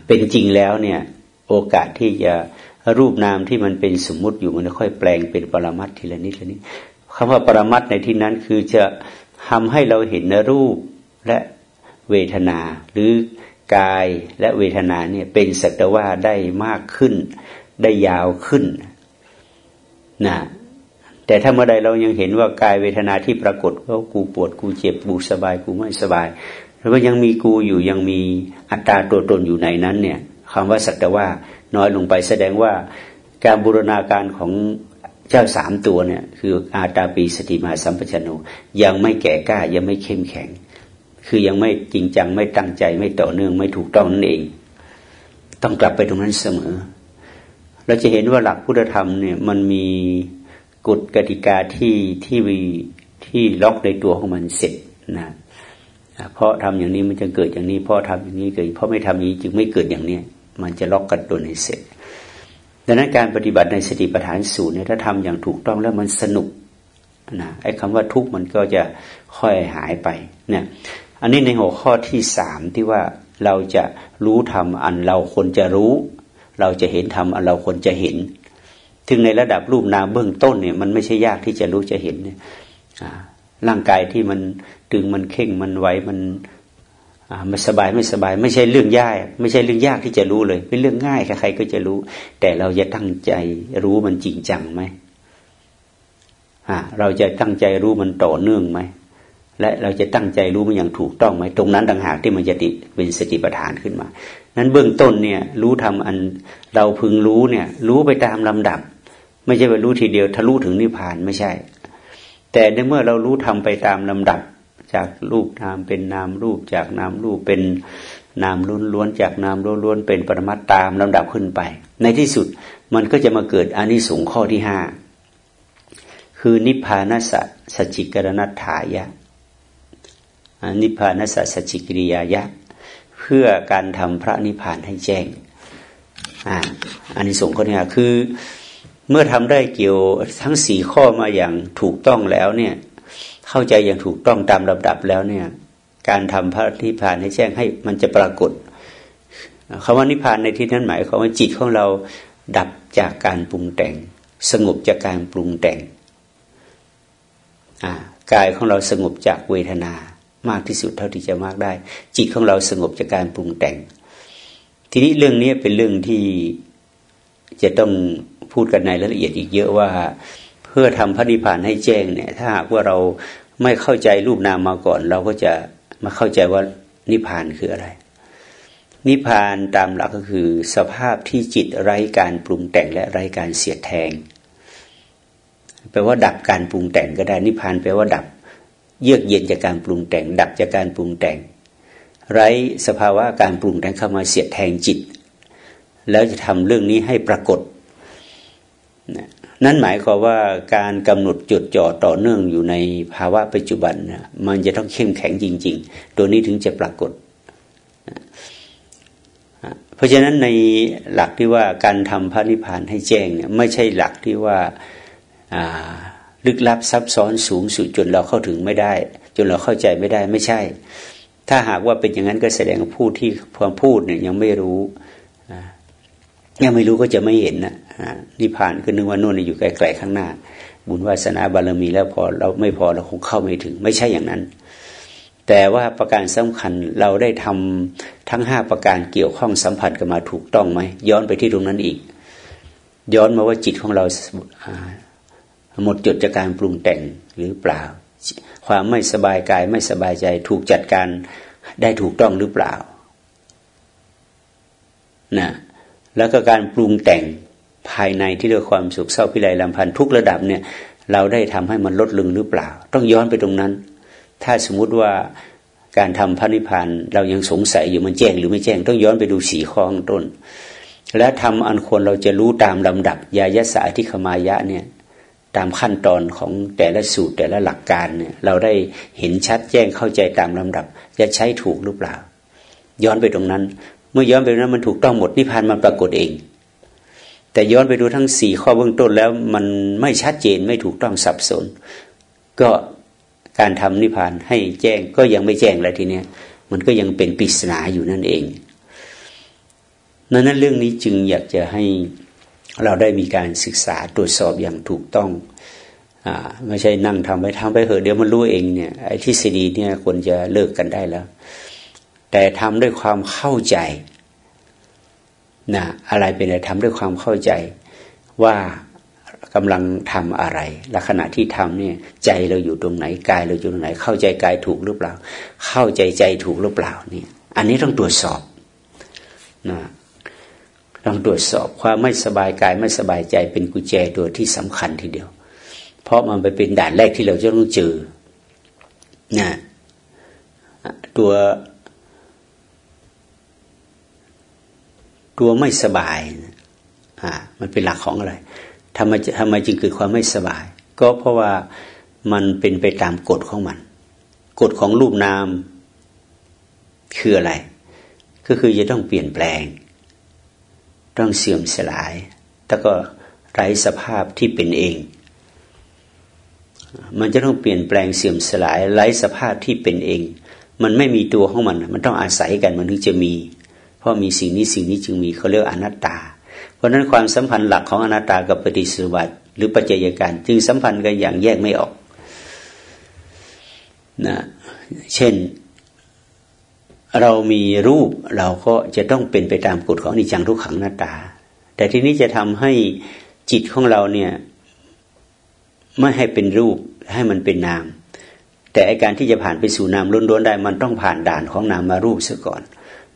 เป็นจริงแล้วเนี่ยโอกาสที่จะรูปนามที่มันเป็นสมมุติอยู่มันค่อยแปลงเป็นปรมัตทีละนิดละนิดคำว่าปรมัตในที่นั้นคือจะ ทำให้เราเห็นรูปและเวทนา หรือกายและเวทนาเนี่ยเป็นสัตว่าได้มากขึ้น ได้ยาวขึ้นนะแต่ถ้าเมื่อใดเรายังเห็นว่ากายเวทนาที่ปรากฏว่ากูปวดกูเจ็บกูสบายกูไม่สบายแล้วก็ยังมีกูอยู่ยังมีอัตตาตัวตนอยู่ในนั้นเนี่ยคำว่าสัตว่าน้อยลงไปแสดงว่าการบูรณาการของ เจ้าสามตัวเนี่ย คืออาตาปีสติมาสัมปชัญโนยังไม่แก่กล้ายังไม่เข้มแข็ง คือยังไม่จริงจังไม่ตั้งใจไม่ต่อเนื่องไม่ถูกต้องนั่นเอง ต้องกลับไปตรงนั้นเสมอ เราจะเห็นว่าหลักพุทธธรรมเนี่ย มันมีกฎกติกาที่ที่ที่ล็อกในตัวของมันเสร็จนะเพราะทำอย่างนี้มันจะเกิดอย่างนี้ เพราะทำอย่างนี้เกิดเพราะไม่ทำอย่างนี้จึงไม่เกิดอย่างเนี้ยมันจะล็อกกันตัวในเสร็จ ดังนั้นการปฏิบัติในสติปัฏฐานสูตรเนี่ยถ้าทำอย่างถูกต้องแล้วมันสนุกนะไอ้คำว่าทุกข์มันก็จะค่อยหายไปเนี่ยอันนี้ในหัวข้อที่สามที่ว่าเราจะรู้ธรรมอันเราควรจะรู้ เราจะเห็นธรรมอันเราควรจะเห็น ถึงในระดับรูปนามเบื้องต้นเนี่ยมันไม่ใช่ยากที่จะรู้จะเห็นเนี่ยร่างกายที่มันตึงมันเข่งมันไหวมัน ไม่สบายไม่สบาย ไม่ใช่เรื่องยาก ไม่ใช่เรื่องยากที่จะรู้เลย เป็นเรื่องง่ายใครๆก็จะรู้ แต่เราจะตั้งใจรู้มันจริงจังไหมเราจะตั้งใจรู้มันต่อเนื่องไหมและเราจะตั้งใจรู้มันอย่างถูกต้องไหมตรงนั้นต่างหากที่มันจะติเป็นสติปัฏฐานขึ้นมา นั้นเบื้องต้นเนี่ย รู้ทำอันเราพึงรู้เนี่ย รู้ไปตามลำดับ ไม่ใช่ไปรู้ทีเดียวทะลุถึงนิพพานไม่ใช่ แต่ในเมื่อเรารู้ทำไปตามลำดับ จากรูปนามเป็นนามรูปจากนามรูปเป็นนามล้วนๆจากนามล้วนๆเป็นปรมัตตามลำดับขึ้นไป ในที่สุดมันก็จะมาเกิดอานิสงส์ข้อที่ห้าคือนิพพานัสจิกรณัฏฐายะนิพพานสัสจิกิริยายะ เพื่อการทำพระนิพพานให้แจ้งอ่าอันนี้ส่งข้อนี้คือเมื่อทำได้เกี่ยวทั้งสี่ข้อมาอย่างถูกต้องแล้วเนี่ย เข้าใจอย่างถูกต้องตามลำดับแล้วเนี่ย การทำพระนิพพานให้แจ้งให้มันจะปรากฏคำว่านิพพานในที่นั้นหมายความว่าจิตของเราดับจากการปรุงแต่ง สงบจากการปรุงแต่งกายของเราสงบจากเวทนามากที่สุดเท่าที่จะมากได้ จิตของเราสงบจากการปรุงแต่ง ทีนี้เรื่องนี้เป็นเรื่องที่จะต้องพูดกันในรายละเอียดอีกเยอะว่า พื่อทำพระนิพพานให้แจ้งเนี่ย ถ้าหากว่าเราไม่เข้าใจรูปนามมาก่อน เราก็จะมาเข้าใจว่านิพพานคืออะไร นิพพานตามหลักก็คือสภาพที่จิตไร้การปรุงแต่งและไร้การเสียดแทง แปลว่าดับการปรุงแต่งก็ได้นิพพานแปลว่าดับ เยือกเย็นจากการปรุงแต่ง ดับจากการปรุงแต่ง ไร้สภาวะการปรุงแต่งเข้ามาเสียดแทงจิต แล้วจะทำเรื่องนี้ให้ปรากฏ นั่นหมายความว่าการกำหนดจดจ่อต่อเนื่องอยู่ในภาวะปัจจุบันมันจะต้องเข้มแข็งจริง ๆ ตัวนี้ถึงจะปรากฏ เพราะฉะนั้นในหลักที่ว่าการทำพระนิพพานให้แจ้งเนี่ยไม่ใช่หลักที่ว่าลึกลับซับซ้อนสูงสุดจนเราเข้าถึงไม่ได้ จนเราเข้าใจไม่ได้ไม่ใช่ ถ้าหากว่าเป็นอย่างนั้นก็แสดงผู้ที่พอพูดเนี่ยยังไม่รู้ยังไม่รู้ก็จะไม่เห็นนะ นิพพานก็นึกว่านู่นอยู่ไกลๆข้างหน้า บุญวาสนาบารมีแล้วพอเราไม่พอเราคงเข้าไม่ถึง ไม่ใช่อย่างนั้น แต่ว่าประการสำคัญเราได้ทำทั้งห้าประการเกี่ยวข้องสัมผัสกันมาถูกต้องไหมย้อนไปที่ตรงนั้นอีก ย้อนมาว่าจิตของเราหมดจดจากการปรุงแต่งหรือเปล่า ความไม่สบายกายไม่สบายใจถูกจัดการได้ถูกต้องหรือเปล่านะแล้วก็การปรุงแต่ง ภายในที่เรียกความสุขเศร้าพิไรลำพันธ์ทุกระดับเนี่ย เราได้ทำให้มันลดลงหรือเปล่า ต้องย้อนไปตรงนั้น ถ้าสมมุติว่าการทำพระนิพพานเรายังสงสัยอยู่มันแจ้งหรือไม่แจ้ง ต้องย้อนไปดูสีข้องต้น และทำอันควรเราจะรู้ตามลำดับยายสาธิขมายะเนี่ยตามขั้นตอนของแต่ละสูตรแต่ละหลักการเนี่ยเราได้เห็นชัดแจ้งเข้าใจตามลำดับ จะใช้ถูกหรือเปล่า ย้อนไปตรงนั้น เมื่อย้อนไปนั้นมันถูกต้องหมดนิพพานมันปรากฏเอง แต่ย้อนไปดูทั้งสี่ข้อเบื้องต้นแล้วมันไม่ชัดเจนไม่ถูกต้องสับสน ก็การทำนิพพานให้แจ้งก็ยังไม่แจ้งแล้วทีเนี้ยมันก็ยังเป็นปริศนาอยู่นั่นเองนั้นเรื่องนี้จึงอยากจะให้เราได้มีการศึกษาตรวจสอบอย่างถูกต้องอไม่ใช่นั่งทำไปทำไปเหอะเดี๋ยวมันรู้เองเนี่ยไอ้ทฤษฎีเนี่ยควรจะเลิกกันได้แล้ว แต่ทำด้วยความเข้าใจ นะอะไรเป็นอะไรทำด้วยความเข้าใจว่ากำลังทำอะไรและขณะที่ทำเนี่ยใจเราอยู่ตรงไหนกายเราอยู่ตรงไหน เข้าใจกายถูกหรือเปล่า เข้าใจใจถูกหรือเปล่านี่อันนี้ต้องตรวจสอบนะลองตรวจสอบความไม่สบายกายไม่สบายใจเป็นกุญแจตัวที่สำคัญทีเดียว เพราะมันไปเป็นด่านแรกที่เราจะต้องเจอนะตัว ตัวไม่สบายอ่ามันเป็นหลักของอะไรทำไมทำไมจึงเกิดความไม่สบาย ก็เพราะว่ามันเป็นไปตามกฎของมัน กฎของรูปนามคืออะไร ก็คือจะต้องเปลี่ยนแปลง ต้องเสื่อมสลาย แล้วก็ไร้สภาพที่เป็นเอง มันจะต้องเปลี่ยนแปลงเสื่อมสลาย ไร้สภาพที่เป็นเอง มันไม่มีตัวของมัน มันต้องอาศัยกันมันถึงจะมี เพราะมีสิ่งนี้สิ่งนี้จึงมีเขาเรียกอนัตตา เพราะนั้นความสัมพันธ์หลักของอนัตตากับปฏิสุบัติหรือปัจจัยการจึงสัมพันธ์กันอย่างแยกไม่ออกนะเช่นเรามีรูปเราก็จะต้องเป็นไปตามกฎของนิจังทุกขังหน้าตา แต่ทีนี้จะทำให้จิตของเราเนี่ยไม่ให้เป็นรูปให้มันเป็นนาม แต่อาการที่จะผ่านไปสู่นามล้วนๆได้ มันต้องผ่านด่านของนามมารูปซะก่อน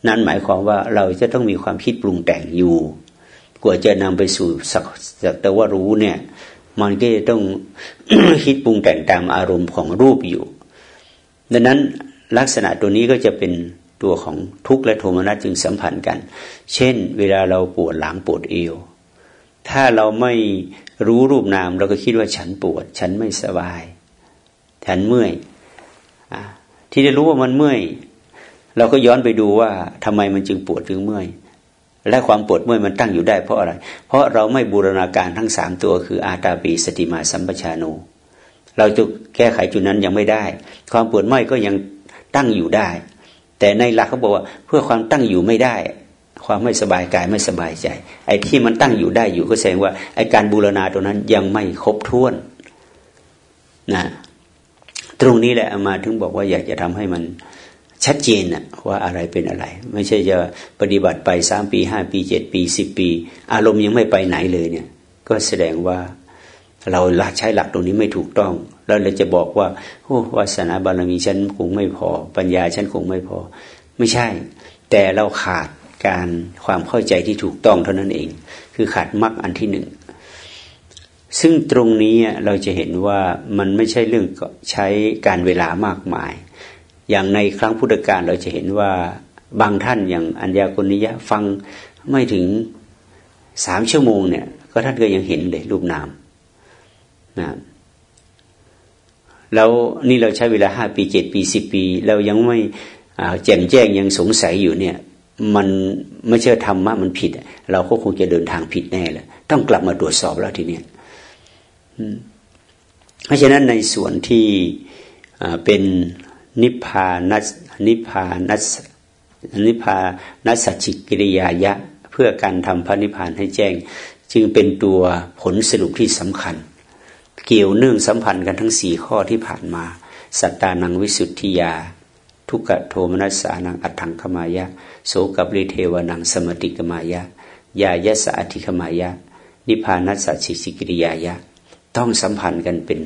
นั่นหมายความว่าเราจะต้องมีความคิดปรุงแต่งอยู่ กว่าจะนำไปสู่สักแต่ว่ารู้เนี่ย มันก็จะต้องคิดปรุงแต่งตามอารมณ์ของรูปอยู่ ดังนั้นลักษณะตัวนี้ก็จะเป็นตัวของทุกข์และโทมนัสจึงสัมพันธ์กัน เช่น เวลาเราปวดหลังปวดเอว ถ้าเราไม่รู้รูปนามเราก็คิดว่าฉันปวด ฉันไม่สบาย ฉันเมื่อยอที่ได้รู้ว่ามันเมื่อย เราก็ย้อนไปดูว่าทำไมมันจึงปวดจึงเมื่อย และความปวดเมื่อยมันตั้งอยู่ได้เพราะอะไร เพราะเราไม่บูรณาการทั้งสามตัวคืออาตาปีสติมาสัมปชาโนเราจะแก้ไขจุดนั้นยังไม่ได้ ความปวดเมื่อยก็ยังตั้งอยู่ได้ แต่ในหลักเขาบอกว่าเพื่อความตั้งอยู่ไม่ได้ ความไม่สบายกายไม่สบายใจ ไอ้ที่มันตั้งอยู่ได้อยู่ก็แสดงว่าไอ้การบูรณาตรงนั้นยังไม่ครบถ้วนนะตรงนี้แหละมาถึงบอกว่าอยากจะทำให้มัน ชัดเจนนะว่าอะไรเป็นอะไร ไม่ใช่จะปฏิบัติไปสามปีห้าปีเจ็ดปีสิบปี อารมณ์ยังไม่ไปไหนเลยเนี่ย ก็แสดงว่าเราใช้หลักตรงนี้ไม่ถูกต้อง แล้วเราจะบอกว่าโอ้วาสนาบารมีฉันคงไม่พอ ปัญญาฉันคงไม่พอ ไม่ใช่ แต่เราขาดการความเข้าใจที่ถูกต้องเท่านั้นเอง คือขาดมรรคอันที่หนึ่งซึ่งตรงนี้เราจะเห็นว่ามันไม่ใช่เรื่องใช้การเวลามากมาย อย่างในครั้งพุทธกาลเราจะเห็นว่าบางท่านอย่างอัญญากนิยะฟังไม่ถึงสามชั่วโมงเนี่ย ก็ท่านก็ยังเห็นเลยรูปนามนะแล้วนี่เราใช้เวลาห้าปีเจ็ดปีสิบปี เรายังไม่แจ่มแจ้งยังสงสัยอยู่เนี่ย มันไม่เชื่อธรรมะมันผิด เราก็คงจะเดินทางผิดแน่เลยต้องกลับมาตรวจสอบแล้วทีเนี้ยเพราะฉะนั้นในส่วนที่เป็น นิพพานัสนิพพานัสนิพพานัสจิกิริยายะ เพื่อการทำพระนิพพานให้แจ้ง จึงเป็นตัวผลสรุปที่สำคัญ เกี่ยวเนื่องสัมพันธ์กันทั้งสี่ข้อที่ผ่านมา สัตตานังวิสุทธิยา ทุกขโทมนัสสานังอัตถังขมายะ โสกับริเทวนังสมติกมายะยายะสะอธิขมายะ นิพานัสสิสิกิริยายะ ต้องสัมพันธ์กันเป็น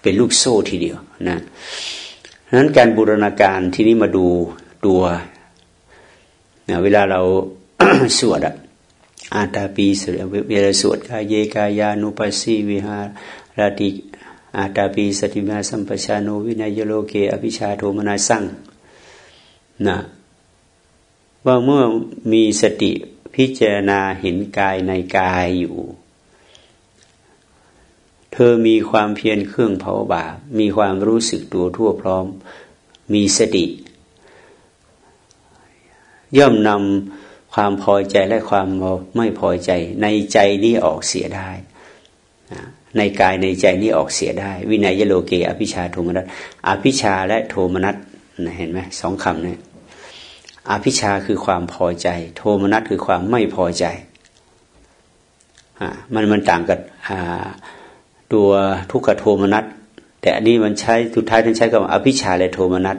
เป็นลูกโซ่ทีเดียวนะ นั้นการบูรณาการที่นี้มาดูตัวเวลาเราสวดอะอาตาปีสวเวลาสวดกายเยกายานุปัสสีวิหาราติอาตาปีสติมาสัมปชานุวินัยโลเกอภิชาโทมนาสั่งนะว่าเมื่อมีสติพิจารณาเห็นกายในกายอยู่ เธอมีความเพียรเครื่องเผาบาปมีความรู้สึกตัวทั่วพร้อม มีสติ ย่อมนำความพอใจและความไม่พอใจ ในใจนี้ออกเสียได้ ในกายในใจนี้ออกเสียได้ วินัยโลเกอภิชาโทมนัสอภิชาและโทมนัสเห็นไหมสองคำเนี่ยอภิชาคือความพอใจ โทมนัสคือความไม่พอใจมันมันต่างกับ ตัวทุกขโทมนัสแต่อันนี้มันใช้สุดท้ายท่านใช้คำว่าอภิชาและโทมนัส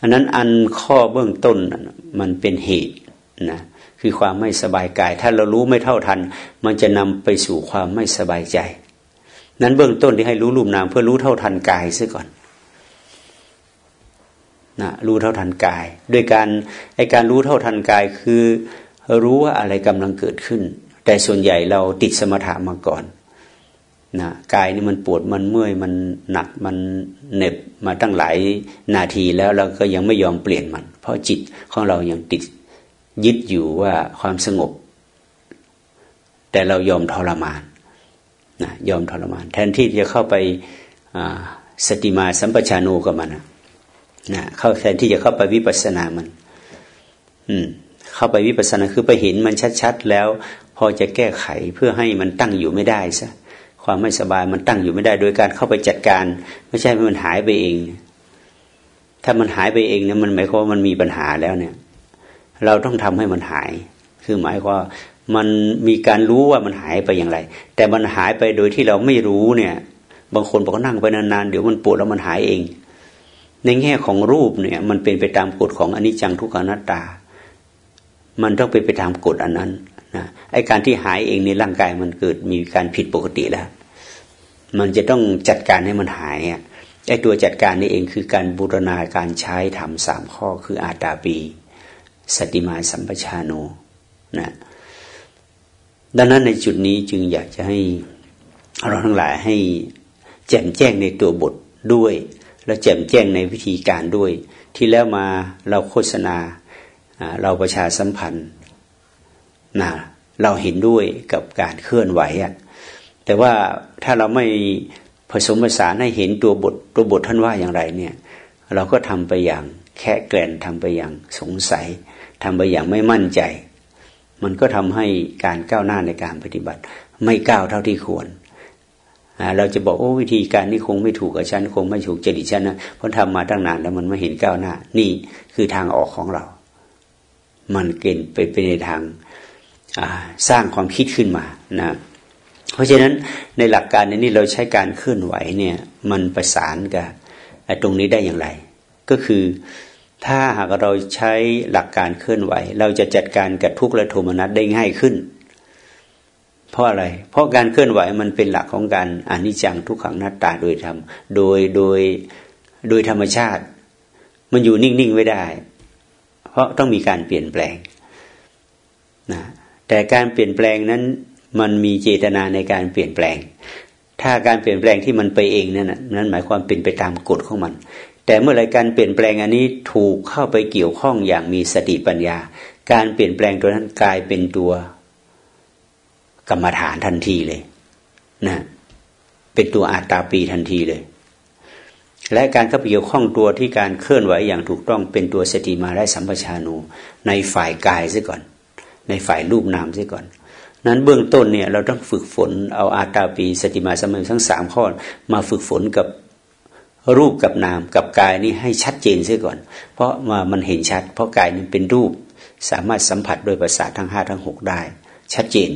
อันนั้นอันข้อเบื้องต้นมันเป็นเหตุนะคือความไม่สบายกาย ถ้าเรารู้ไม่เท่าทัน มันจะนำไปสู่ความไม่สบายใจ นั้นเบื้องต้นที่ให้รู้รูปนามเพื่อรู้เท่าทันกายซะก่อนนะรู้เท่าทันกาย ด้วยการไอการรู้เท่าทันกายคือรู้ว่าอะไรกำลังเกิดขึ้น แต่ส่วนใหญ่เราติดสมถะมาก่อน นะกายนี่มันปวดมันเมื่อยมันหนักมันเหน็บมาตั้งหลายนาทีแล้วเราก็ยังไม่ยอมเปลี่ยนมัน เพราะจิตของเรายังติดยึดอยู่ว่าความสงบ แต่เรายอมทรมานนะยอมทรมาน แทนที่จะเข้าไปสติมาสัมปชานูกับมันนะเข้าแทนที่จะเข้าไปวิปัสสนามัน อืม เข้าไปวิปัสสนาคือไปเห็นมันชัดๆแล้ว พอจะแก้ไขเพื่อให้มันตั้งอยู่ไม่ได้ซะ ความไม่สบายมันตั้งอยู่ไม่ได้ โดยการเข้าไปจัดการ ไม่ใช่มันหายไปเอง ถ้ามันหายไปเองเนี่ยมันหมายความว่ามันมีปัญหาแล้วเนี่ย เราต้องทำให้มันหาย คือหมายความมันมีการรู้ว่ามันหายไปอย่างไร แต่มันหายไปโดยที่เราไม่รู้เนี่ย บางคนบอกนั่งไปนานๆเดี๋ยวมันปวดแล้วมันหายเอง ในแง่ของรูปเนี่ย มันเป็นไปตามกฎของอนิจจังทุกขนัตตา มันต้องเป็นไปตามกฎอันนั้น นะไอการที่หายเองในร่างกายมันเกิดมีการผิดปกติแล้ว มันจะต้องจัดการให้มันหายอะไอตัวจัดการนี่เองคือการบูรณาการใช้ทำสามข้อคืออาตาปี สติมาสัมปชาโนนะดังนั้นในจุดนี้จึงอยากจะให้เราทั้งหลายให้แจ่มแจ้งในตัวบทด้วย และแจ่มแจ้งในวิธีการด้วย ที่แล้วมาเราโฆษณาเราประชาสัมพันธ์ นะเราเห็นด้วยกับการเคลื่อนไหวอะแต่ว่าถ้าเราไม่ผสมผสานให้เห็นตัวบทตัวบทท่านว่าอย่างไรเนี่ยเราก็ทำไปอย่างแค่แกลนทำไปอย่างสงสัยทำไปอย่างไม่มั่นใจ มันก็ทำให้การก้าวหน้าในการปฏิบัติ ไม่ก้าวเท่าที่ควร เราจะบอกโอ้วิธีการนี้คงไม่ถูกกับฉันคงไม่ถูกจริตฉันนะเพราะทำมาตั้งนานแล้วมันไม่เห็นก้าวหน้า นี่คือทางออกของเรา มันเกณฑ์ไปเป็นในทาง สร้างความคิดขึ้นมานะเพราะฉะนั้นในหลักการในนี้เราใช้การเคลื่อนไหวเนี่ยมันประสานกับตรงนี้ได้อย่างไร ก็คือถ้าหากเราใช้หลักการเคลื่อนไหว เราจะจัดการกับทุกข์และโทมนัสได้ง่ายขึ้น เพราะอะไร เพราะการเคลื่อนไหวมันเป็นหลักของการอนิจจังทุกขังนัตตาโดยธรรมโดยโดยโดยธรรมชาติ มันอยู่นิ่งๆไม่ได้ เพราะต้องมีการเปลี่ยนแปลงนะ แต่การเปลี่ยนแปลงนั้น มันมีเจตนาในการเปลี่ยนแปลง ถ้าการเปลี่ยนแปลงที่มันไปเองนั่นนั้นหมายความเป็นไปตามกฎของมัน แต่เมื่อไรการเปลี่ยนแปลงอันนี้ถูกเข้าไปเกี่ยวข้องอย่างมีสติปัญญา การเปลี่ยนแปลงตัวนั้นกลายเป็นตัว กรรมฐานทันทีเลยนะเป็นตัวอาตาปีทันทีเลย และการเข้าไปเกี่ยวข้องตัวที่การเคลื่อนไหวอย่างถูกต้องเป็นตัวสติมาได้สัมปชานูในฝ่ายกายซะก่อน ในฝ่ายรูปนามซะก่อน นั้นเบื้องต้นเนี่ยเราต้องฝึกฝนเอาอาตาปีสติมาสมัยทั้งสามข้อมาฝึกฝนกับรูปกับนามกับกายนี้ให้ชัดเจนเสียก่อน เพราะมามันเห็นชัด เพราะกายนี้เป็นรูปสามารถสัมผัสโดยประสาททั้งห้าทั้งหกได้ ชัดเจน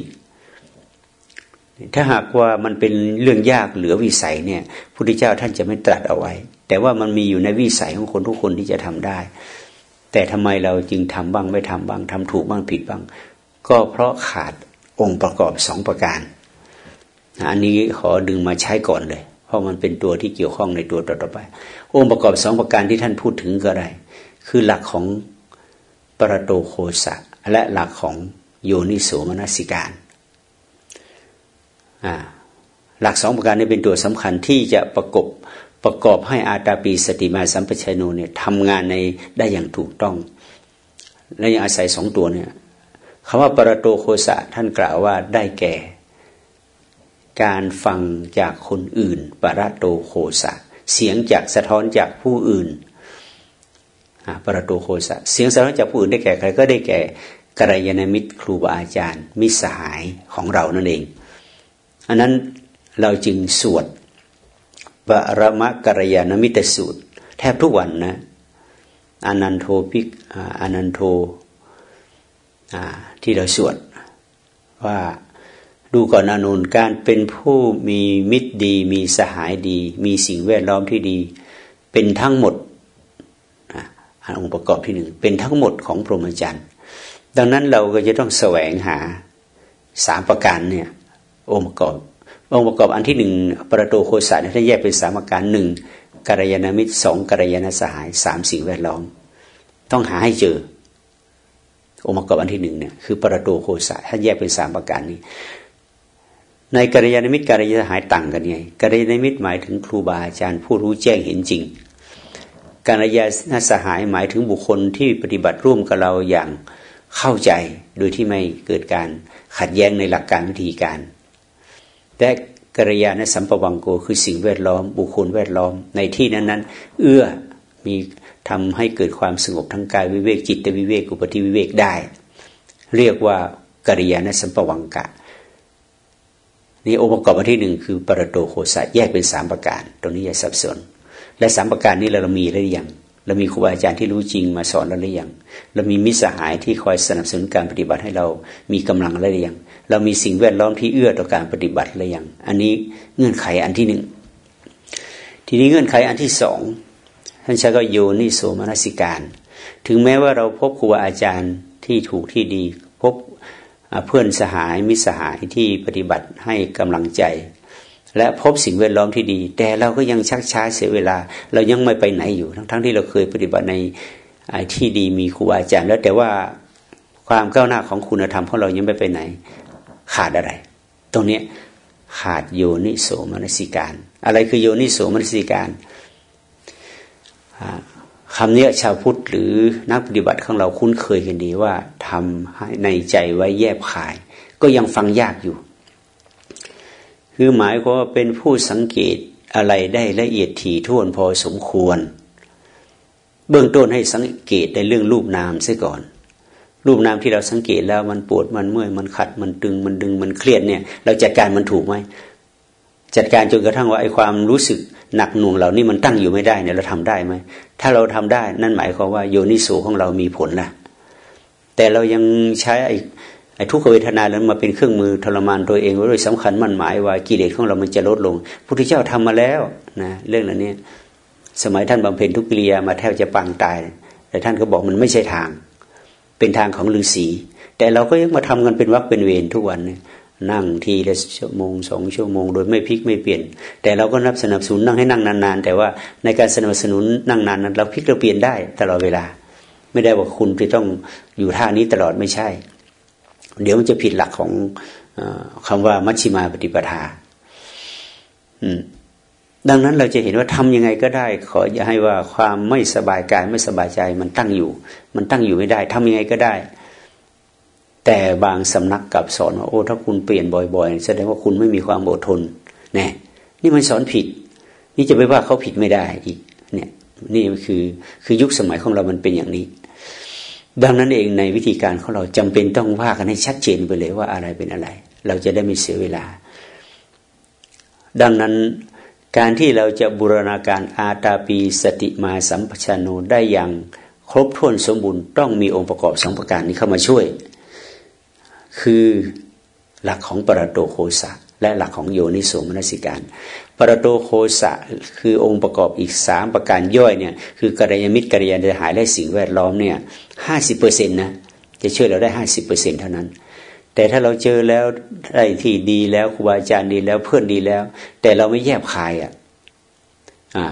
ถ้าหากว่ามันเป็นเรื่องยากเหลือวิสัยเนี่ยพุทธเจ้าท่านจะไม่ตรัสเอาไว้ แต่ว่ามันมีอยู่ในวิสัยของคนทุกคนที่จะทำได้ แต่ทำไมเราจึงทำบ้างไม่ทำบ้างทำถูกบ้างผิดบ้าง ก็เพราะขาดองค์ประกอบสองประการอันนี้ขอดึงมาใช้ก่อนเลย เพราะมันเป็นตัวที่เกี่ยวข้องในตัวต่อไป องค์ประกอบสองประการที่ท่านพูดถึงก็ได้คือหลักของปรโตโคสะและหลักของโยนิโสมนสิการหลักสองประการนี้เป็นตัวสำคัญที่จะประกบ ประกอบให้อาตาปีสติมาสัมปชัญโนเนี่ยทำงานในได้อย่างถูกต้อง และยังอาศัยสองตัวเนี่ยคำว่าปรโตโคสะท่านกล่าวว่าได้แก่ การฟังจากคนอื่น ปรโตโคสะเสียงจากสะท้อนจากผู้อื่นปรโตโคสะเสียงสะท้อนจากผู้อื่นได้แก่ใครก็ได้แก่กัลยาณมิตรครูบาอาจารย์ มิสหายของเรานั่นเอง อันนั้นเราจึงสวด บรมกัลยาณมิตรสูตร แทบทุกวันนะอนันโทพิกอนันโทที่เราสวดว่าดูก่อนอนุนการเป็นผู้มีมิตรดี มีสหายดี มีสิ่งแวดล้อมที่ดี เป็นทั้งหมดอันองค์ประกอบที่หนึ่งเป็นทั้งหมดของพรหมจรรย์ดังนั้นเราก็จะต้องแสวงหาสามประการเนี่ยองค์ประกอบ องค์ประกอบอันที่หนึ่งประตูโคสะถ้าแยกเป็นสามประการหนึ่งกัลยาณมิตรสองกัลยาณสหายสามสิ่งแวดล้อม ต้องหาให้เจอ องค์ประกอบอันที่หนึ่งเนี่ยคือประตูโคสะถ้าแยกเป็นสามประการนี้ ในกัลยาณมิตรกัลยาณหายต่างกันไงกัลยาณมิตรหมายถึงครูบาอาจารย์ผู้รู้แจ้งเห็นจริงกัลยาณสหายหมายถึงบุคคลที่ปฏิบัติร่วมกับเราอย่างเข้าใจโดยที่ไม่เกิดการขัดแย้งในหลักการวิธีการ และกัลยาณสัมปวังโกคือสิ่งแวดล้อม บุคคลแวดล้อมในที่นั้นนั้นเอื้อมีทำให้เกิดความสงบทั้งกายวิเวกจิตวิเวกอุปธิวิเวกได้ เรียกว่ากิริยานสัมปวังกะนี่องค์ประกอบอันที่หนึ่งคือปรโตโคสะแยกเป็นสามประการ ตรงนี้อย่าสับสน และสามประการนี้เรามีหรือยัง เรามีครูบาอาจารย์ที่รู้จริงมาสอนเราหรือยังเรามีมิตรสหายที่คอยสนับสนุนการปฏิบัติให้เรามีกำลังหรือยังเรามีสิ่งแวดล้อมที่เอื้อต่อการปฏิบัติหรือยังอันนี้เงื่อนไขอันที่หนึ่งทีนี้เงื่อนไขอันที่สองท่านใช้ก็โยนิโสมนสิการ ถึงแม้ว่าเราพบครูบาอาจารย์ที่ถูกที่ดี พบเพื่อนสหายมิตรสหายที่ปฏิบัติให้กำลังใจ และพบสิ่งแวดล้อมที่ดี แต่เราก็ยังชักช้าเสียเวลา เรายังไม่ไปไหนอยู่ ทั้งๆทที่เราเคยปฏิบัติในที่ดีมีครูอาจารย์ แล้วแต่ว่าความก้าวหน้าของคุณธรรมของเรายังไม่ไปไหน ขาดอะไร ตรงนี้ขาดโยนิโสมนสิการ อะไรคือโยนิโสมนสิการคำนี้ชาวพุทธหรือนักปฏิบัติของเราคุ้นเคยกันดีว่าทำให้ในใจไว้แยบขาย ก็ยังฟังยากอยู่ คือหมายความว่าเป็นผู้สังเกตอะไรได้ละเอียดถี่ถ้วนพอสมควร เบื้องต้นให้สังเกตในเรื่องรูปนามซะก่อน รูปนามที่เราสังเกตแล้วมันปวดมันเมื่อยมันขัดมันตึงมันดึงมันเครียดเนี่ย เราจัดการมันถูกไหมจัดการจนกระทั่งว่าไอ้ความรู้สึกหนักหน่วงเหล่านี้มันตั้งอยู่ไม่ได้เนี่ยเราทำได้ไหมถ้าเราทำได้นั่นหมายความว่าโยนิสูของเรามีผลนะแต่เรายังใช้ไอ้ ไอ้ทุกขเวทนานั้นมาเป็นเครื่องมือทรมานตัวเองไว้โดยสำคัญมันหมายว่ากิเลสของเรามันจะลดลงพุทธเจ้าทำมาแล้วนะเรื่องเหล่านี้สมัยท่านบำเพ็ญทุกกิริยามาแทบจะปางตาย แต่ท่านก็บอกมันไม่ใช่ทาง เป็นทางของฤาษีแต่เราก็ยังมาทำกันเป็นวักเป็นเวรทุกวันเนี่ยนั่งทีละชั่วโมงสองชั่วโมง โดยไม่พลิกไม่เปลี่ยน แต่เราก็นับสนับสนุนนั่งให้นั่งนานๆ แต่ว่าในการสนับสนุนนั่งนานนั้นเราพลิกเราเปลี่ยนได้ตลอดเวลา ไม่ได้ว่าคุณจะต้องอยู่ท่านี้ตลอดไม่ใช่ เดี๋ยวมันจะผิดหลักของอคำว่ามัชฌิมาปฏิปทาดังนั้นเราจะเห็นว่าทำยังไงก็ได้ ขออย่าให้ว่าความไม่สบายกายไม่สบายใจมันตั้งอยู่ มันตั้งอยู่ไม่ได้ทำยังไงก็ได้ แต่บางสำนักกับสอนว่าโอ้ถ้าคุณเปลี่ยนบ่อย ๆ แสดงว่าคุณไม่มีความอดทนแน่นี่มันสอนผิด นี่จะไปว่าเขาผิดไม่ได้อีก เนี่ย นี่คือคือยุคสมัยของเรามันเป็นอย่างนี้ ดังนั้นเองในวิธีการของเราจำเป็นต้องว่ากันให้ชัดเจนไปเลยว่าอะไรเป็นอะไร เราจะได้ไม่เสียเวลา ดังนั้นการที่เราจะบูรณาการอาตาปีสติมาสัมปชัญโนได้อย่างครบถ้วนสมบูรณ์ต้องมีองค์ประกอบสองประการนี้เข้ามาช่วย คือหลักของปรโตโคสะและหลักของโยนิโสมนสิการ ปรโตโคสะคือองค์ประกอบอีกสามประการย่อยเนี่ยคือกริยามิตรกริยาหายและสิ่งแวดล้อมเนี่ยห้าสิบเปอร์เซ็นต์นะจะช่วยเราได้ห้าสิบเปอร์เซ็นเท่านั้น แต่ถ้าเราเจอแล้วได้ที่ดีแล้วครูบาอาจารย์ดีแล้วเพื่อนดีแล้ว แต่เราไม่แยบคายอะอ่า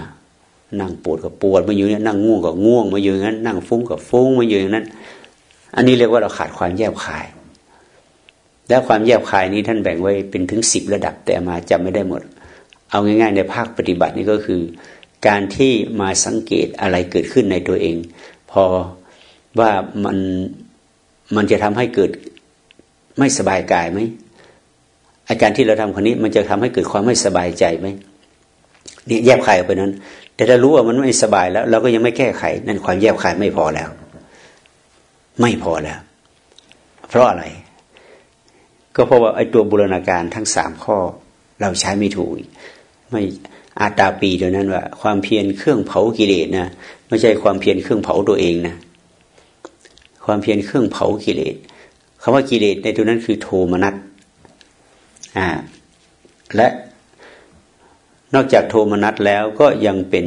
นั่งปวดกับปวดมาอยู่เนี่ยนั่งง่วงกับง่วงมาอยู่อย่างนั้น นั่งฟุ้งกับฟุ้งมาอยู่อย่างนั้น อันนี้เรียกว่าเราขาดความแยบคาย และความแยบคายนี้ท่านแบ่งไว้เป็นถึงสิบระดับแต่มาจำไม่ได้หมด เอาง่ายๆ ในภาคปฏิบัตินี่ก็คือ การที่มาสังเกตอะไรเกิดขึ้นในตัวเอง พอว่ามันมันจะทำให้เกิดไม่สบายกายไหมอาการที่เราทำคนนี้มันจะทำให้เกิดความไม่สบายใจไหมนี่แยบคายออกไปนั้น แต่ถ้ารู้ว่ามันไม่สบายแล้ว เราก็ยังไม่แก้ไข นั่นความแยบคายไม่พอแล้ว ไม่พอแล้ว เพราะอะไร ก็เพราะว่าไอ้ตัวบูรณาการทั้งสามข้อ เราใช้ไม่ถูก ไม่อาตาปีตัวนั้นว่า ความเพียรเครื่องเผากิเลสนะไม่ใช่ความเพียรเครื่องเผาตัวเองนะความเพียรเครื่องเผากิเลสคำว่ากิเลสในตัวนั้นคือโทมนัสอ่าและนอกจากโทมนัสแล้วก็ยังเป็น